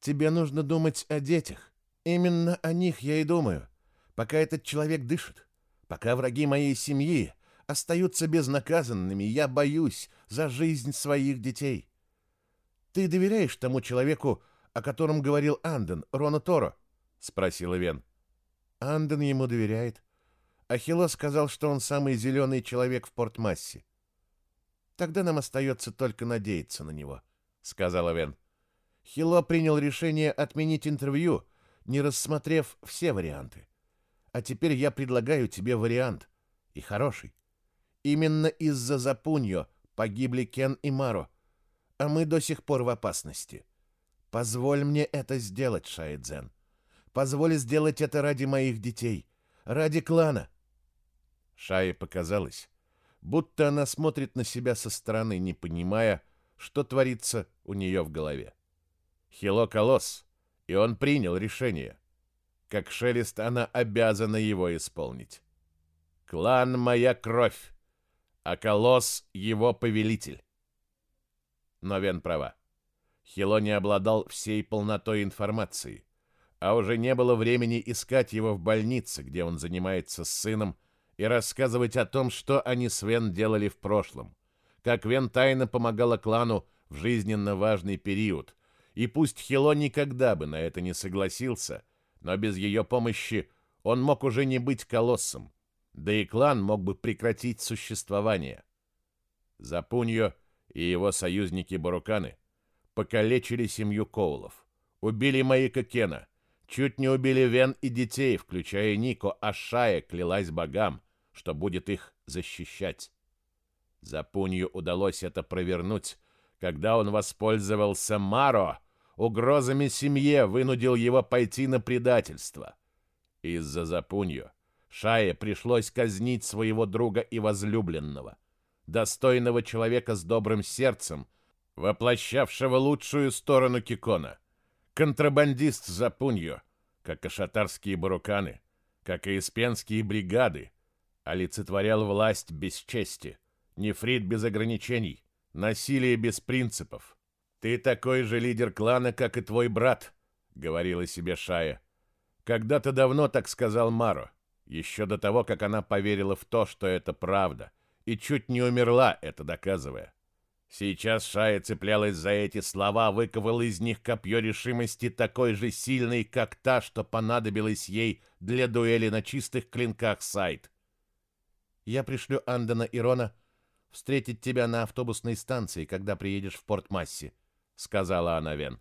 A: «Тебе нужно думать о детях. Именно о них я и думаю, пока этот человек дышит, пока враги моей семьи остаются безнаказанными, я боюсь за жизнь своих детей. Ты доверяешь тому человеку, о котором говорил Анден, Рона Торо? спросил Вен. Анден ему доверяет. Ахилло сказал, что он самый зеленый человек в Портмассе. Тогда нам остается только надеяться на него, сказала Вен. Хило принял решение отменить интервью, не рассмотрев все варианты. А теперь я предлагаю тебе вариант, и хороший. Именно из-за Запуньо погибли Кен и Маро, а мы до сих пор в опасности. Позволь мне это сделать, Шайдзен. Позволь сделать это ради моих детей, ради клана. Шае показалось, будто она смотрит на себя со стороны, не понимая, что творится у нее в голове. Хило колосс, и он принял решение. Как шелест она обязана его исполнить. «Клан — моя кровь!» а Колосс — его повелитель. Но Вен права. Хило не обладал всей полнотой информации, а уже не было времени искать его в больнице, где он занимается с сыном, и рассказывать о том, что они с Вен делали в прошлом, как Вен тайно помогала клану в жизненно важный период, и пусть Хило никогда бы на это не согласился, но без ее помощи он мог уже не быть колоссом, да и клан мог бы прекратить существование. Запуньо и его союзники-баруканы покалечили семью Коулов, убили Маика Кена, чуть не убили Вен и детей, включая Нико, а Шая клялась богам, что будет их защищать. Запунью удалось это провернуть, когда он воспользовался Маро, угрозами семье вынудил его пойти на предательство. Из-за Запунью Шае пришлось казнить своего друга и возлюбленного, достойного человека с добрым сердцем, воплощавшего лучшую сторону Кикона. Контрабандист Запунью, как и шатарские баруканы, как и испенские бригады, олицетворял власть без чести, нефрит без ограничений, насилие без принципов. «Ты такой же лидер клана, как и твой брат», — говорила себе Шая. Когда-то давно так сказал Маро, еще до того, как она поверила в то, что это правда, и чуть не умерла, это доказывая. Сейчас Шая цеплялась за эти слова, выковала из них копье решимости такой же сильной, как та, что понадобилась ей для дуэли на чистых клинках Сайт. «Я пришлю Андена и Рона встретить тебя на автобусной станции, когда приедешь в Порт-Масси», — сказала она Вен.